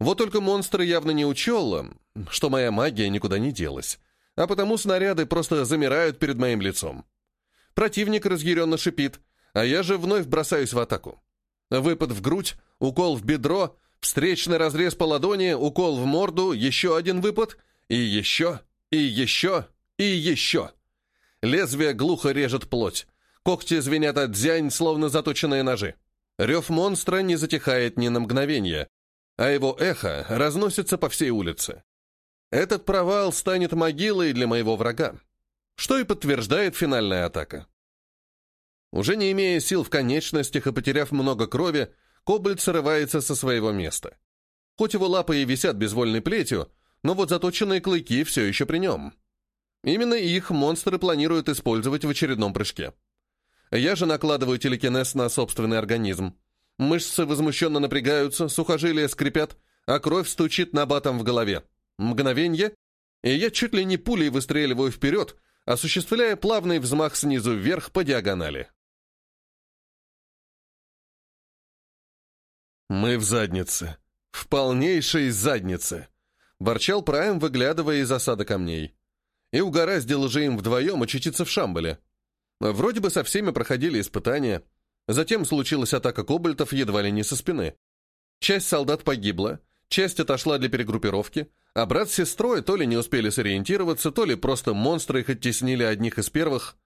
Вот только монстр явно не учел, что моя магия никуда не делась, а потому снаряды просто замирают перед моим лицом. Противник разъяренно шипит, а я же вновь бросаюсь в атаку. Выпад в грудь, укол в бедро, встречный разрез по ладони, укол в морду, еще один выпад, и еще, и еще, и еще. Лезвие глухо режет плоть. Когти звенят от дзянь, словно заточенные ножи. Рев монстра не затихает ни на мгновение, а его эхо разносится по всей улице. Этот провал станет могилой для моего врага, что и подтверждает финальная атака. Уже не имея сил в конечностях и потеряв много крови, Кобальт срывается со своего места. Хоть его лапы и висят безвольной плетью, но вот заточенные клыки все еще при нем. Именно их монстры планируют использовать в очередном прыжке. Я же накладываю телекинез на собственный организм. Мышцы возмущенно напрягаются, сухожилия скрипят, а кровь стучит набатом в голове. Мгновенье, и я чуть ли не пулей выстреливаю вперед, осуществляя плавный взмах снизу вверх по диагонали. «Мы в заднице. В полнейшей заднице!» — ворчал Прайм, выглядывая из осады камней. И угораздило же им вдвоем очутиться в Шамбале. Вроде бы со всеми проходили испытания. Затем случилась атака кобальтов едва ли не со спины. Часть солдат погибла, часть отошла для перегруппировки, а брат с сестрой то ли не успели сориентироваться, то ли просто монстры их оттеснили одних из первых.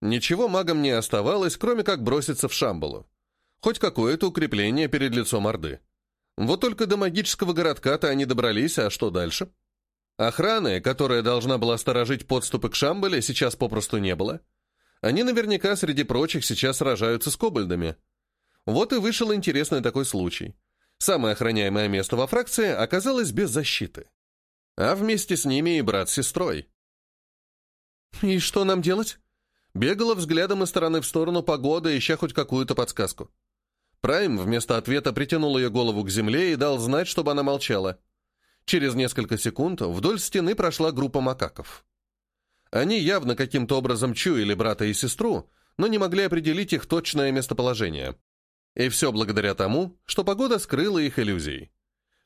Ничего магам не оставалось, кроме как броситься в Шамбалу. Хоть какое-то укрепление перед лицом Орды. Вот только до магического городка-то они добрались, а что дальше? Охраны, которая должна была сторожить подступы к Шамбале, сейчас попросту не было. Они наверняка среди прочих сейчас сражаются с кобальдами. Вот и вышел интересный такой случай. Самое охраняемое место во фракции оказалось без защиты. А вместе с ними и брат с сестрой. «И что нам делать?» Бегала взглядом из стороны в сторону погоды, ища хоть какую-то подсказку. Прайм вместо ответа притянул ее голову к земле и дал знать, чтобы она молчала. Через несколько секунд вдоль стены прошла группа макаков. Они явно каким-то образом чуяли брата и сестру, но не могли определить их точное местоположение. И все благодаря тому, что погода скрыла их иллюзий.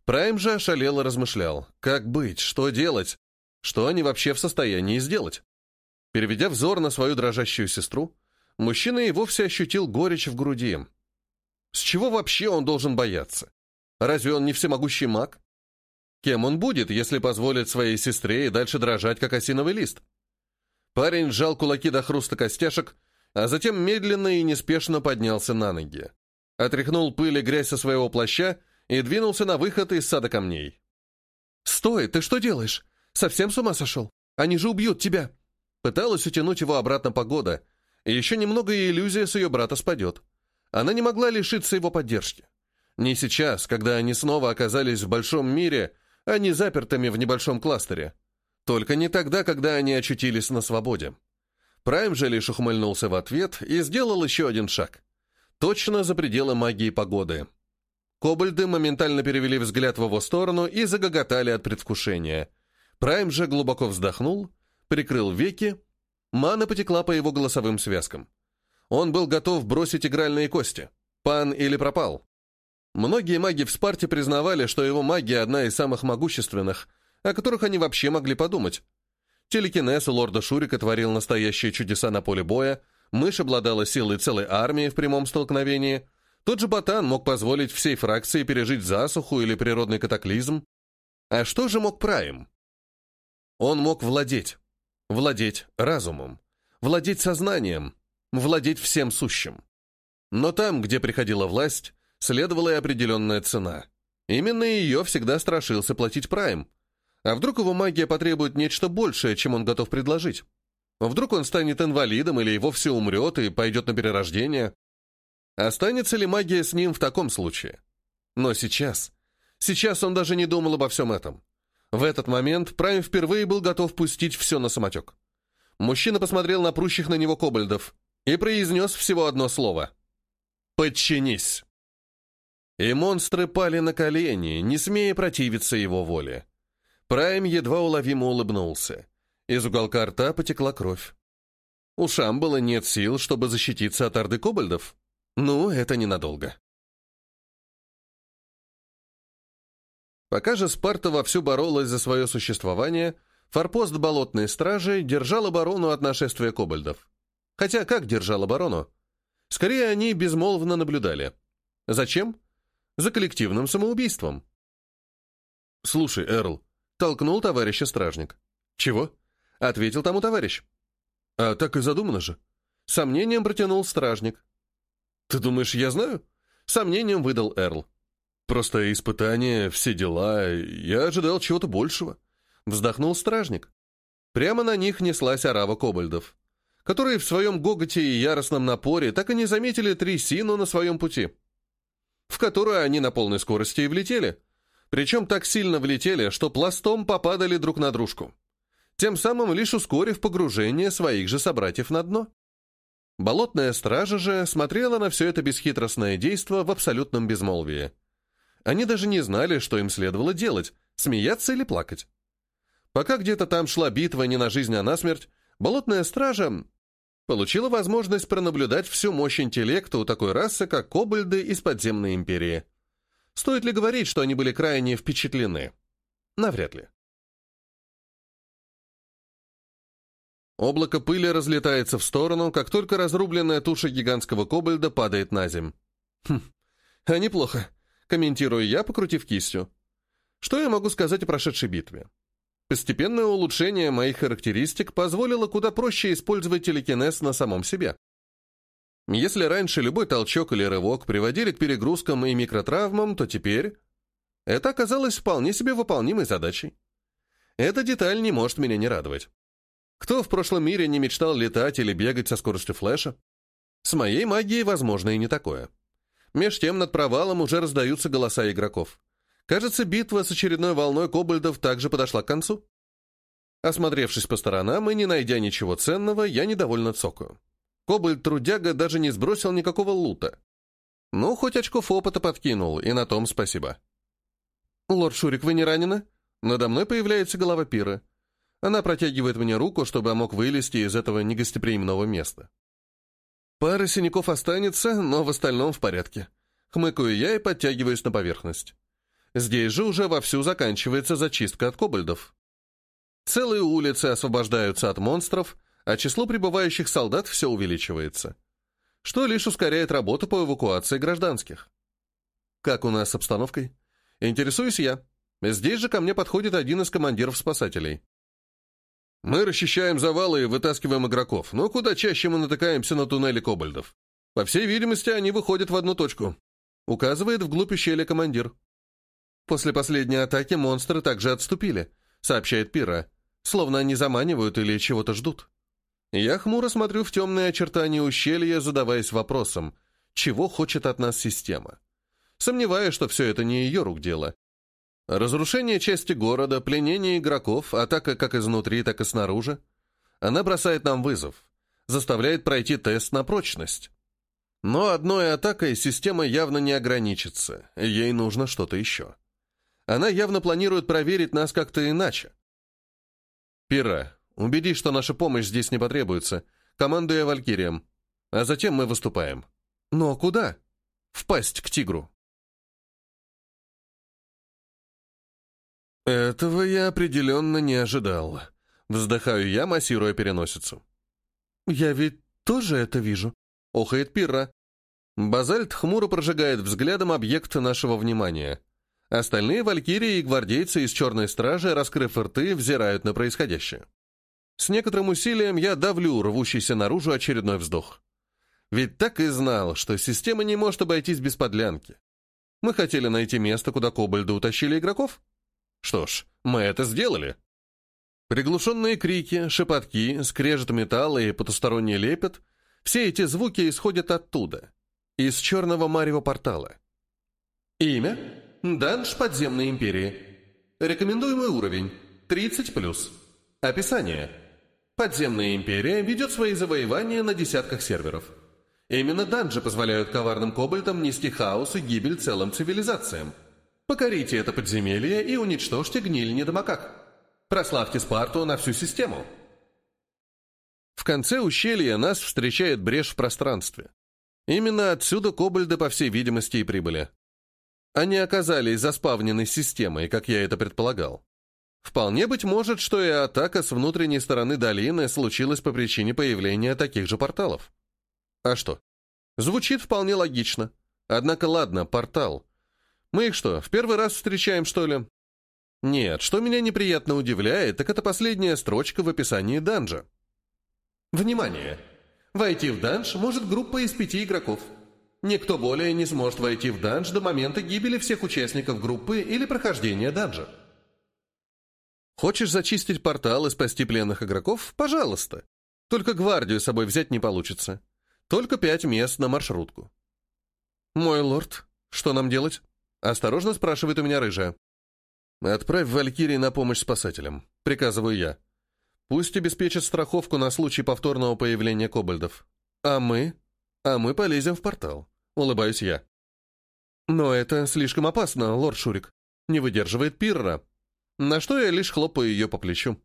Прайм же ошалело размышлял, как быть, что делать, что они вообще в состоянии сделать. Переведя взор на свою дрожащую сестру, мужчина и вовсе ощутил горечь в груди. С чего вообще он должен бояться? Разве он не всемогущий маг? Кем он будет, если позволит своей сестре и дальше дрожать, как осиновый лист? Парень сжал кулаки до хруста костяшек, а затем медленно и неспешно поднялся на ноги. Отряхнул пыль и грязь со своего плаща и двинулся на выход из сада камней. «Стой, ты что делаешь? Совсем с ума сошел? Они же убьют тебя!» Пыталась утянуть его обратно погода, и еще немного и иллюзия с ее брата спадет. Она не могла лишиться его поддержки. Не сейчас, когда они снова оказались в большом мире, а не запертыми в небольшом кластере. Только не тогда, когда они очутились на свободе. Прайм же лишь ухмыльнулся в ответ и сделал еще один шаг. Точно за пределы магии погоды. Кобальды моментально перевели взгляд в его сторону и загоготали от предвкушения. Прайм же глубоко вздохнул, прикрыл веки, мана потекла по его голосовым связкам. Он был готов бросить игральные кости. Пан или пропал. Многие маги в Спарте признавали, что его магия одна из самых могущественных, о которых они вообще могли подумать. Телекинез лорда Шурика творил настоящие чудеса на поле боя, мышь обладала силой целой армии в прямом столкновении, тот же ботан мог позволить всей фракции пережить засуху или природный катаклизм. А что же мог Прайм? Он мог владеть. Владеть разумом. Владеть сознанием. Владеть всем сущим. Но там, где приходила власть, следовала и определенная цена. Именно ее всегда страшился платить Прайм. А вдруг его магия потребует нечто большее, чем он готов предложить? Вдруг он станет инвалидом или и вовсе умрет и пойдет на перерождение? Останется ли магия с ним в таком случае? Но сейчас... Сейчас он даже не думал обо всем этом. В этот момент Прайм впервые был готов пустить все на самотек. Мужчина посмотрел на прущих на него кобальдов и произнес всего одно слово. «Подчинись!» И монстры пали на колени, не смея противиться его воле. Прайм едва уловимо улыбнулся. Из уголка рта потекла кровь. У Шамбала нет сил, чтобы защититься от орды кобальдов. Ну, это ненадолго. Пока же Спарта вовсю боролась за свое существование, форпост Болотной Стражи держал оборону от нашествия кобальдов. Хотя как держал оборону? Скорее, они безмолвно наблюдали. Зачем? За коллективным самоубийством. «Слушай, Эрл, Толкнул товарища стражник. «Чего?» — ответил тому товарищ. «А так и задумано же». Сомнением протянул стражник. «Ты думаешь, я знаю?» Сомнением выдал Эрл. «Просто испытания, все дела. Я ожидал чего-то большего». Вздохнул стражник. Прямо на них неслась орава кобальдов, которые в своем гоготе и яростном напоре так и не заметили трясину на своем пути, в которую они на полной скорости и влетели. Причем так сильно влетели, что пластом попадали друг на дружку, тем самым лишь ускорив погружение своих же собратьев на дно. Болотная стража же смотрела на все это бесхитростное действо в абсолютном безмолвии. Они даже не знали, что им следовало делать, смеяться или плакать. Пока где-то там шла битва не на жизнь, а на смерть, болотная стража получила возможность пронаблюдать всю мощь интеллекта у такой расы, как кобальды из подземной империи. Стоит ли говорить, что они были крайне впечатлены? Навряд ли. Облако пыли разлетается в сторону, как только разрубленная туша гигантского кобальда падает на земь. Хм, а неплохо, комментирую я, покрутив кистью. Что я могу сказать о прошедшей битве? Постепенное улучшение моих характеристик позволило куда проще использовать телекинез на самом себе. Если раньше любой толчок или рывок приводили к перегрузкам и микротравмам, то теперь это оказалось вполне себе выполнимой задачей. Эта деталь не может меня не радовать. Кто в прошлом мире не мечтал летать или бегать со скоростью флеша? С моей магией возможно и не такое. Меж тем над провалом уже раздаются голоса игроков. Кажется, битва с очередной волной кобальдов также подошла к концу. Осмотревшись по сторонам и не найдя ничего ценного, я недовольно цокаю. Кобальт-трудяга даже не сбросил никакого лута. Ну, хоть очков опыта подкинул, и на том спасибо. «Лорд Шурик, вы не ранены?» Надо мной появляется голова пира. Она протягивает мне руку, чтобы я мог вылезти из этого негостеприимного места. Пара синяков останется, но в остальном в порядке. Хмыкаю я и подтягиваюсь на поверхность. Здесь же уже вовсю заканчивается зачистка от кобальдов. Целые улицы освобождаются от монстров, а число прибывающих солдат все увеличивается, что лишь ускоряет работу по эвакуации гражданских. Как у нас с обстановкой? Интересуюсь я. Здесь же ко мне подходит один из командиров спасателей. Мы расчищаем завалы и вытаскиваем игроков, но куда чаще мы натыкаемся на туннели кобальдов. По всей видимости, они выходят в одну точку. Указывает вглубь ущелья командир. После последней атаки монстры также отступили, сообщает Пира, словно они заманивают или чего-то ждут. Я хмуро смотрю в темные очертания ущелья, задаваясь вопросом, чего хочет от нас система. Сомневаюсь, что все это не ее рук дело. Разрушение части города, пленение игроков, атака как изнутри, так и снаружи. Она бросает нам вызов, заставляет пройти тест на прочность. Но одной атакой система явно не ограничится, ей нужно что-то еще. Она явно планирует проверить нас как-то иначе. Пира, Убедись, что наша помощь здесь не потребуется, командуя Валькирием. А затем мы выступаем. Но куда? Впасть к тигру. Этого я определенно не ожидал. Вздыхаю я, массируя переносицу. «Я ведь тоже это вижу», — охает Пирра. Базальт хмуро прожигает взглядом объект нашего внимания. Остальные валькирии и гвардейцы из Черной Стражи, раскрыв рты, взирают на происходящее. С некоторым усилием я давлю рвущийся наружу очередной вздох. Ведь так и знал, что система не может обойтись без подлянки. Мы хотели найти место, куда кобальды утащили игроков? Что ж, мы это сделали. Приглушенные крики, шепотки, скрежет металла и потусторонний лепет — все эти звуки исходят оттуда, из черного марева портала. Имя — Данж подземной империи. Рекомендуемый уровень — 30+. Описание — Подземная империя ведет свои завоевания на десятках серверов. Именно данжи позволяют коварным кобальтам нести хаос и гибель целым цивилизациям. Покорите это подземелье и уничтожьте гниль недомокак. Прославьте Спарту на всю систему. В конце ущелья нас встречает брешь в пространстве. Именно отсюда кобальды, по всей видимости, и прибыли. Они оказались заспавнены системой, как я это предполагал. Вполне быть может, что и атака с внутренней стороны долины случилась по причине появления таких же порталов. А что? Звучит вполне логично. Однако ладно, портал. Мы их что, в первый раз встречаем, что ли? Нет, что меня неприятно удивляет, так это последняя строчка в описании данжа. Внимание! Войти в данж может группа из пяти игроков. Никто более не сможет войти в данж до момента гибели всех участников группы или прохождения данжа. Хочешь зачистить портал и спасти пленных игроков? Пожалуйста. Только гвардию с собой взять не получится. Только пять мест на маршрутку. «Мой лорд, что нам делать?» Осторожно спрашивает у меня рыжая. «Отправь Валькирии на помощь спасателям», — приказываю я. «Пусть обеспечат страховку на случай повторного появления кобальдов. А мы? А мы полезем в портал», — улыбаюсь я. «Но это слишком опасно, лорд Шурик. Не выдерживает пирра», на что я лишь хлопаю ее по плечу.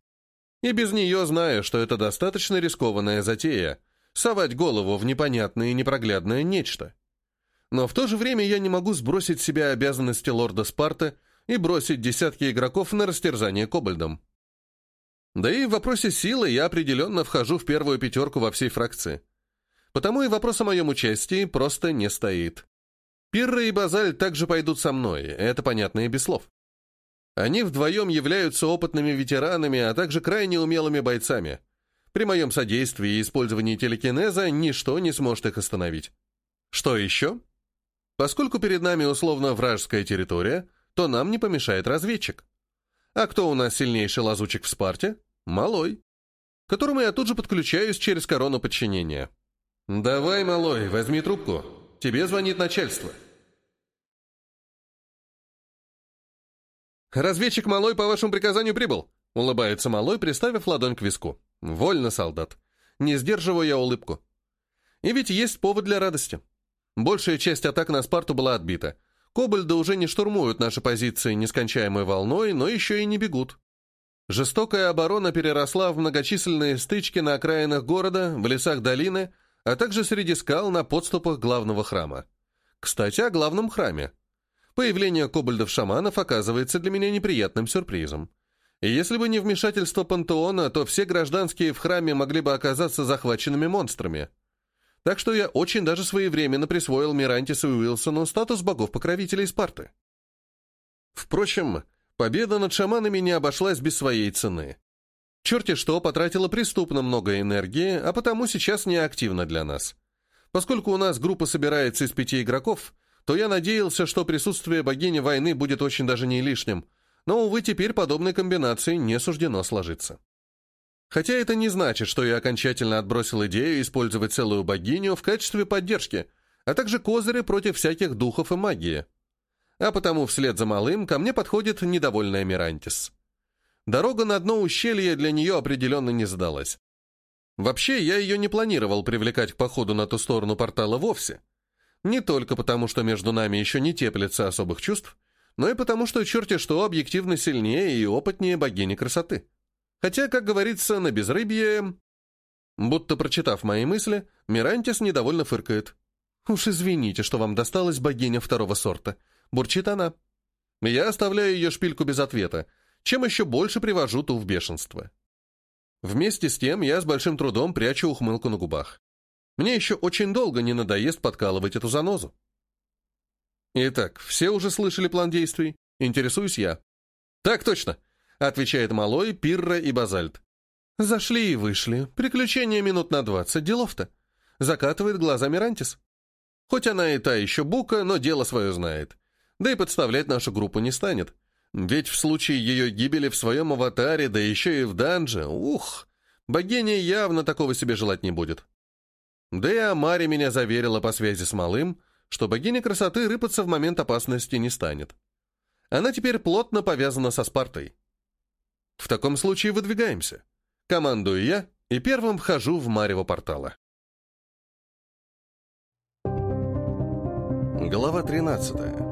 И без нее знаю, что это достаточно рискованная затея — совать голову в непонятное и непроглядное нечто. Но в то же время я не могу сбросить с себя обязанности лорда Спарта и бросить десятки игроков на растерзание кобальдом. Да и в вопросе силы я определенно вхожу в первую пятерку во всей фракции. Потому и вопрос о моем участии просто не стоит. Пирра и Базаль также пойдут со мной, это понятно и без слов. Они вдвоем являются опытными ветеранами, а также крайне умелыми бойцами. При моем содействии и использовании телекинеза ничто не сможет их остановить. Что еще? Поскольку перед нами условно вражеская территория, то нам не помешает разведчик. А кто у нас сильнейший лазучик в Спарте? Малой. Которому я тут же подключаюсь через корону подчинения. «Давай, Малой, возьми трубку. Тебе звонит начальство». «Разведчик Малой по вашему приказанию прибыл», — улыбается Малой, приставив ладонь к виску. «Вольно, солдат. Не сдерживаю я улыбку. И ведь есть повод для радости. Большая часть атак на Спарту была отбита. Кобальды уже не штурмуют наши позиции нескончаемой волной, но еще и не бегут. Жестокая оборона переросла в многочисленные стычки на окраинах города, в лесах долины, а также среди скал на подступах главного храма. Кстати, о главном храме. Появление кобальдов-шаманов оказывается для меня неприятным сюрпризом. И если бы не вмешательство пантеона, то все гражданские в храме могли бы оказаться захваченными монстрами. Так что я очень даже своевременно присвоил Мирантису и Уилсону статус богов-покровителей Спарты. Впрочем, победа над шаманами не обошлась без своей цены. Черти что, потратила преступно много энергии, а потому сейчас неактивна для нас. Поскольку у нас группа собирается из пяти игроков, то я надеялся, что присутствие богини войны будет очень даже не лишним, но, увы, теперь подобной комбинации не суждено сложиться. Хотя это не значит, что я окончательно отбросил идею использовать целую богиню в качестве поддержки, а также козыри против всяких духов и магии. А потому вслед за малым ко мне подходит недовольная Мирантис. Дорога на дно ущелья для нее определенно не задалась. Вообще, я ее не планировал привлекать к походу на ту сторону портала вовсе. Не только потому, что между нами еще не теплится особых чувств, но и потому, что черти что объективно сильнее и опытнее богини красоты. Хотя, как говорится, на безрыбье... Будто прочитав мои мысли, Мирантис недовольно фыркает. «Уж извините, что вам досталась богиня второго сорта», — бурчит она. Я оставляю ее шпильку без ответа, чем еще больше привожу ту в бешенство. Вместе с тем я с большим трудом прячу ухмылку на губах. Мне еще очень долго не надоест подкалывать эту занозу. Итак, все уже слышали план действий? Интересуюсь я. Так точно, отвечает Малой, Пирра и Базальт. Зашли и вышли. Приключения минут на двадцать. Делов-то. Закатывает глаза Мирантис. Хоть она и та еще бука, но дело свое знает. Да и подставлять нашу группу не станет. Ведь в случае ее гибели в своем аватаре, да еще и в данже, ух, богиня явно такого себе желать не будет. Да и Амари меня заверила по связи с Малым, что богиня красоты рыпаться в момент опасности не станет. Она теперь плотно повязана со Спартой. В таком случае выдвигаемся. Командую я и первым вхожу в Марево портала. Глава 13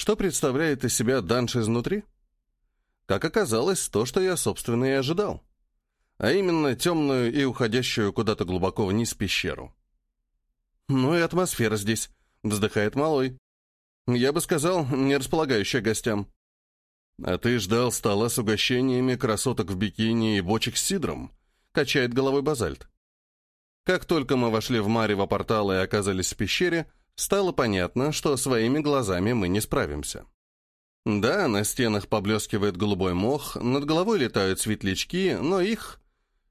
Что представляет из себя данж изнутри? Как оказалось, то, что я, собственно, и ожидал а именно темную и уходящую куда-то глубоко вниз пещеру. «Ну и атмосфера здесь», — вздыхает малой. «Я бы сказал, не располагающая гостям». «А ты ждал стола с угощениями, красоток в бикини и бочек с сидром?» — качает головой базальт. Как только мы вошли в Марево портал и оказались в пещере, стало понятно, что своими глазами мы не справимся. Да, на стенах поблескивает голубой мох, над головой летают светлячки, но их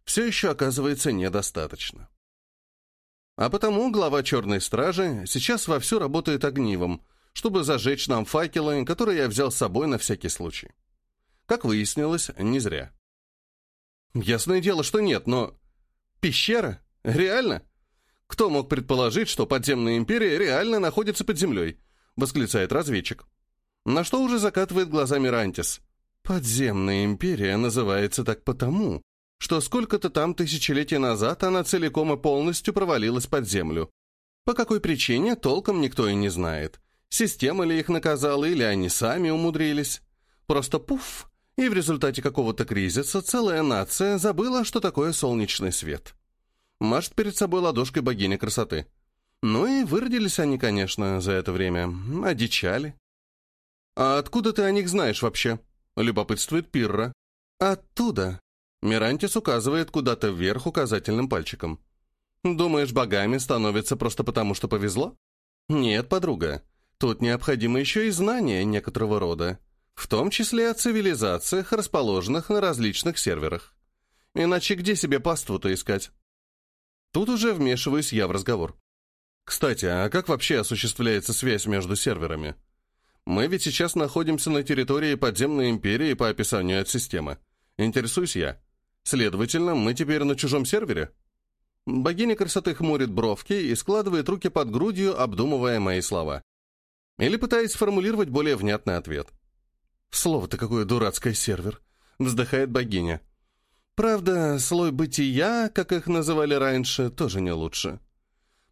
все еще оказывается недостаточно. А потому глава Черной Стражи сейчас вовсю работает огнивом, чтобы зажечь нам факелы, которые я взял с собой на всякий случай. Как выяснилось, не зря. Ясное дело, что нет, но... Пещера? Реально? Кто мог предположить, что подземная империя реально находится под землей? Восклицает разведчик. На что уже закатывает глаза Мирантис. Подземная империя называется так потому, что сколько-то там тысячелетий назад она целиком и полностью провалилась под землю. По какой причине, толком никто и не знает. Система ли их наказала, или они сами умудрились. Просто пуф, и в результате какого-то кризиса целая нация забыла, что такое солнечный свет. Машет перед собой ладошкой богини красоты. Ну и выродились они, конечно, за это время. Одичали. «А откуда ты о них знаешь вообще?» — любопытствует Пирра. «Оттуда», Мирантис указывает куда-то вверх указательным пальчиком. «Думаешь, богами становятся просто потому, что повезло?» «Нет, подруга. Тут необходимо еще и знания некоторого рода, в том числе о цивилизациях, расположенных на различных серверах. Иначе где себе паству-то искать?» Тут уже вмешиваюсь я в разговор. «Кстати, а как вообще осуществляется связь между серверами? Мы ведь сейчас находимся на территории подземной империи по описанию от системы. Интересуюсь я. Следовательно, мы теперь на чужом сервере? Богиня красоты хмурит бровки и складывает руки под грудью, обдумывая мои слова. Или пытаясь сформулировать более внятный ответ. «Слово-то какое дурацкое сервер!» — вздыхает богиня. «Правда, слой бытия, как их называли раньше, тоже не лучше.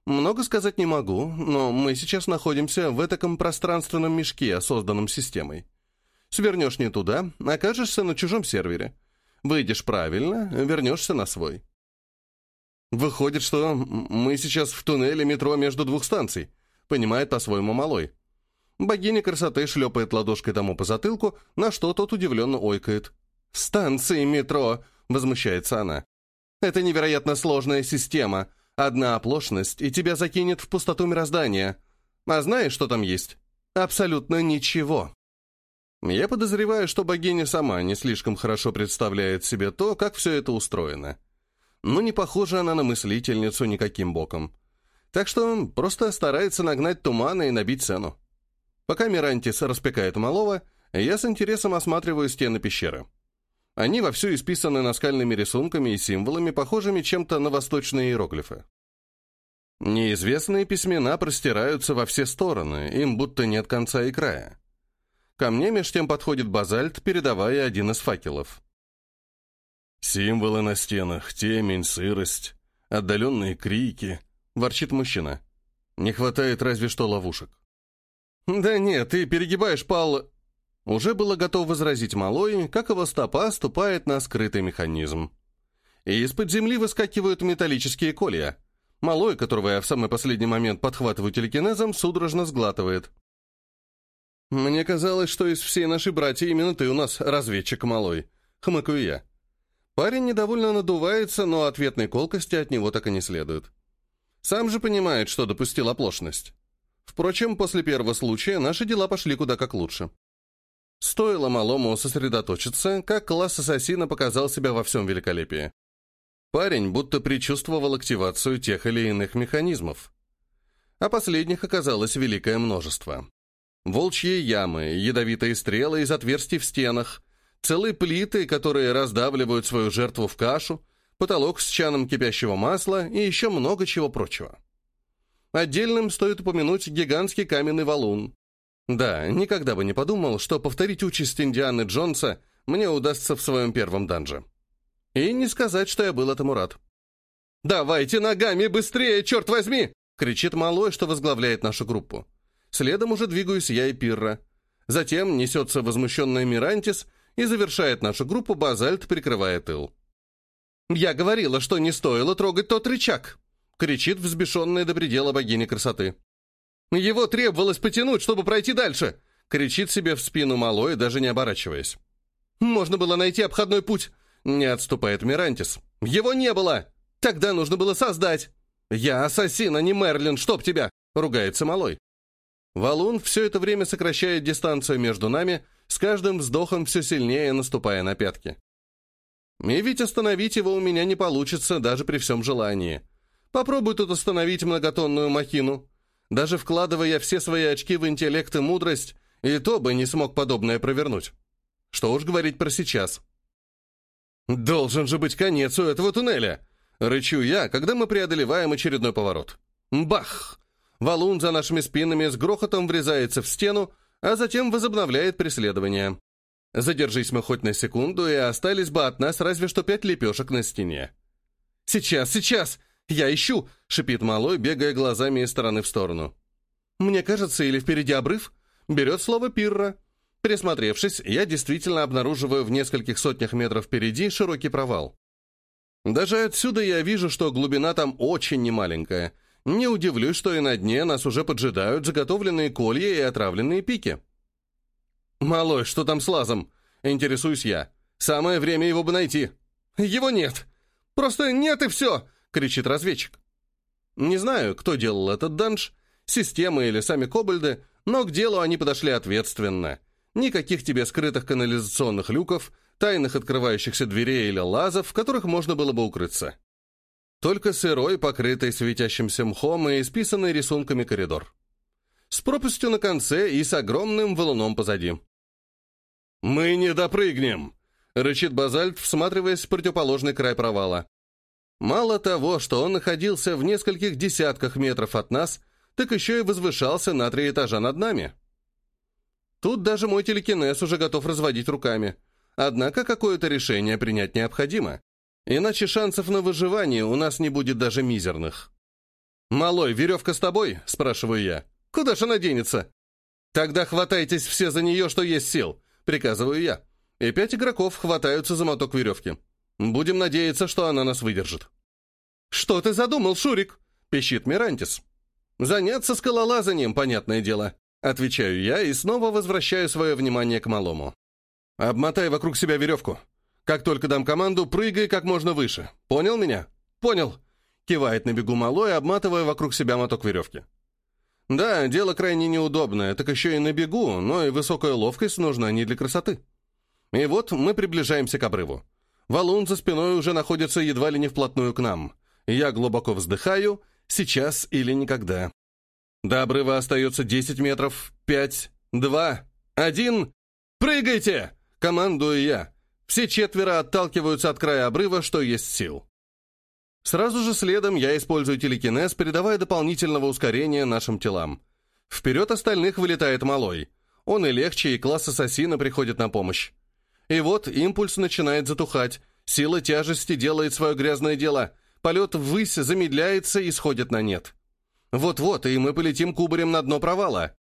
Много сказать не могу, но мы сейчас находимся в этаком пространственном мешке, созданном системой. Свернешь не туда, окажешься на чужом сервере. Выйдешь правильно, вернешься на свой. Выходит, что мы сейчас в туннеле метро между двух станций, понимает по-своему малой. Богиня красоты шлепает ладошкой тому по затылку, на что тот удивленно ойкает. «Станции метро!» — возмущается она. «Это невероятно сложная система. Одна оплошность, и тебя закинет в пустоту мироздания. А знаешь, что там есть? Абсолютно ничего». Я подозреваю, что богиня сама не слишком хорошо представляет себе то, как все это устроено. Но не похожа она на мыслительницу никаким боком. Так что просто старается нагнать тумана и набить цену. Пока Мирантис распекает малого, я с интересом осматриваю стены пещеры. Они вовсю исписаны наскальными рисунками и символами, похожими чем-то на восточные иероглифы. Неизвестные письмена простираются во все стороны, им будто нет конца и края. Ко мне меж тем подходит базальт, передавая один из факелов. «Символы на стенах, темень, сырость, отдаленные крики», — ворчит мужчина. «Не хватает разве что ловушек». «Да нет, ты перегибаешь пал...» Уже было готов возразить малой, как его стопа ступает на скрытый механизм. И из-под земли выскакивают металлические колья. Малой, которого я в самый последний момент подхватываю телекинезом, судорожно сглатывает. «Мне казалось, что из всей нашей братья именно ты у нас разведчик малой», — хмыкаю я. Парень недовольно надувается, но ответной колкости от него так и не следует. Сам же понимает, что допустил оплошность. Впрочем, после первого случая наши дела пошли куда как лучше. Стоило малому сосредоточиться, как класс ассасина показал себя во всем великолепии. Парень будто предчувствовал активацию тех или иных механизмов. А последних оказалось великое множество. Волчьи ямы, ядовитые стрелы из отверстий в стенах, целые плиты, которые раздавливают свою жертву в кашу, потолок с чаном кипящего масла и еще много чего прочего. Отдельным стоит упомянуть гигантский каменный валун. Да, никогда бы не подумал, что повторить участь Индианы Джонса мне удастся в своем первом данже. И не сказать, что я был этому рад. «Давайте ногами быстрее, черт возьми!» — кричит малой, что возглавляет нашу группу. Следом уже двигаюсь я и Пирра. Затем несется возмущенный Мирантис и завершает нашу группу базальт, прикрывая тыл. «Я говорила, что не стоило трогать тот рычаг!» — кричит взбешенная до предела богиня красоты. «Его требовалось потянуть, чтобы пройти дальше!» — кричит себе в спину малой, даже не оборачиваясь. «Можно было найти обходной путь!» Не отступает Мирантис. «Его не было! Тогда нужно было создать!» «Я ассасин, а не Мерлин, чтоб тебя!» — ругается малой. Валун все это время сокращает дистанцию между нами, с каждым вздохом все сильнее наступая на пятки. И ведь остановить его у меня не получится, даже при всем желании. Попробуй тут остановить многотонную махину. Даже вкладывая все свои очки в интеллект и мудрость, и то бы не смог подобное провернуть. Что уж говорить про сейчас. «Должен же быть конец у этого туннеля!» Рычу я, когда мы преодолеваем очередной поворот. Бах! Валун за нашими спинами с грохотом врезается в стену, а затем возобновляет преследование. Задержись мы хоть на секунду, и остались бы от нас разве что пять лепешек на стене. «Сейчас, сейчас! Я ищу!» — шипит малой, бегая глазами из стороны в сторону. «Мне кажется, или впереди обрыв?» — берет слово Пирра. Присмотревшись, я действительно обнаруживаю в нескольких сотнях метров впереди широкий провал. Даже отсюда я вижу, что глубина там очень немаленькая. Не удивлюсь, что и на дне нас уже поджидают заготовленные колья и отравленные пики. «Малой, что там с лазом?» — интересуюсь я. «Самое время его бы найти». «Его нет! Просто нет и все!» — кричит разведчик. Не знаю, кто делал этот данж, система или сами кобальды, но к делу они подошли ответственно. Никаких тебе скрытых канализационных люков, тайных открывающихся дверей или лазов, в которых можно было бы укрыться. Только сырой, покрытый светящимся мхом и исписанный рисунками коридор. С пропастью на конце и с огромным валуном позади. «Мы не допрыгнем!» — рычит базальт, всматриваясь в противоположный край провала. Мало того, что он находился в нескольких десятках метров от нас, так еще и возвышался на три этажа над нами. Тут даже мой телекинез уже готов разводить руками. Однако какое-то решение принять необходимо. Иначе шансов на выживание у нас не будет даже мизерных. «Малой, веревка с тобой?» – спрашиваю я. «Куда же она денется?» «Тогда хватайтесь все за нее, что есть сил», – приказываю я. И пять игроков хватаются за моток веревки. Будем надеяться, что она нас выдержит. «Что ты задумал, Шурик?» – пищит Мирантис. «Заняться скалолазанием, понятное дело. Отвечаю я и снова возвращаю свое внимание к малому. Обмотай вокруг себя веревку. Как только дам команду, прыгай как можно выше. Понял меня? Понял. Кивает на бегу малой, обматывая вокруг себя моток веревки. Да, дело крайне неудобное, так еще и на бегу, но и высокая ловкость нужна не для красоты. И вот мы приближаемся к обрыву. Валун за спиной уже находится едва ли не вплотную к нам. Я глубоко вздыхаю, сейчас или никогда. До обрыва остается 10 метров. Пять, два, один. «Прыгайте!» — командую я. Все четверо отталкиваются от края обрыва, что есть сил. Сразу же следом я использую телекинез, передавая дополнительного ускорения нашим телам. Вперед остальных вылетает малой. Он и легче, и класс ассасина приходит на помощь. И вот импульс начинает затухать. Сила тяжести делает свое грязное дело. Полет ввысь замедляется и сходит на нет. Вот-вот, и мы полетим кубарем на дно провала.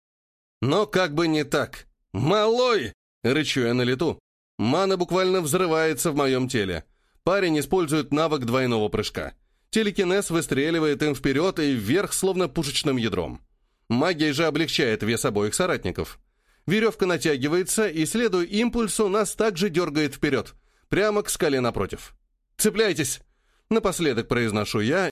Но как бы не так. «Малой!» — рычу я на лету. Мана буквально взрывается в моем теле. Парень использует навык двойного прыжка. Телекинез выстреливает им вперед и вверх, словно пушечным ядром. Магия же облегчает вес обоих соратников. Веревка натягивается, и, следуя импульсу, нас также дергает вперед, прямо к скале напротив. «Цепляйтесь!» Напоследок произношу я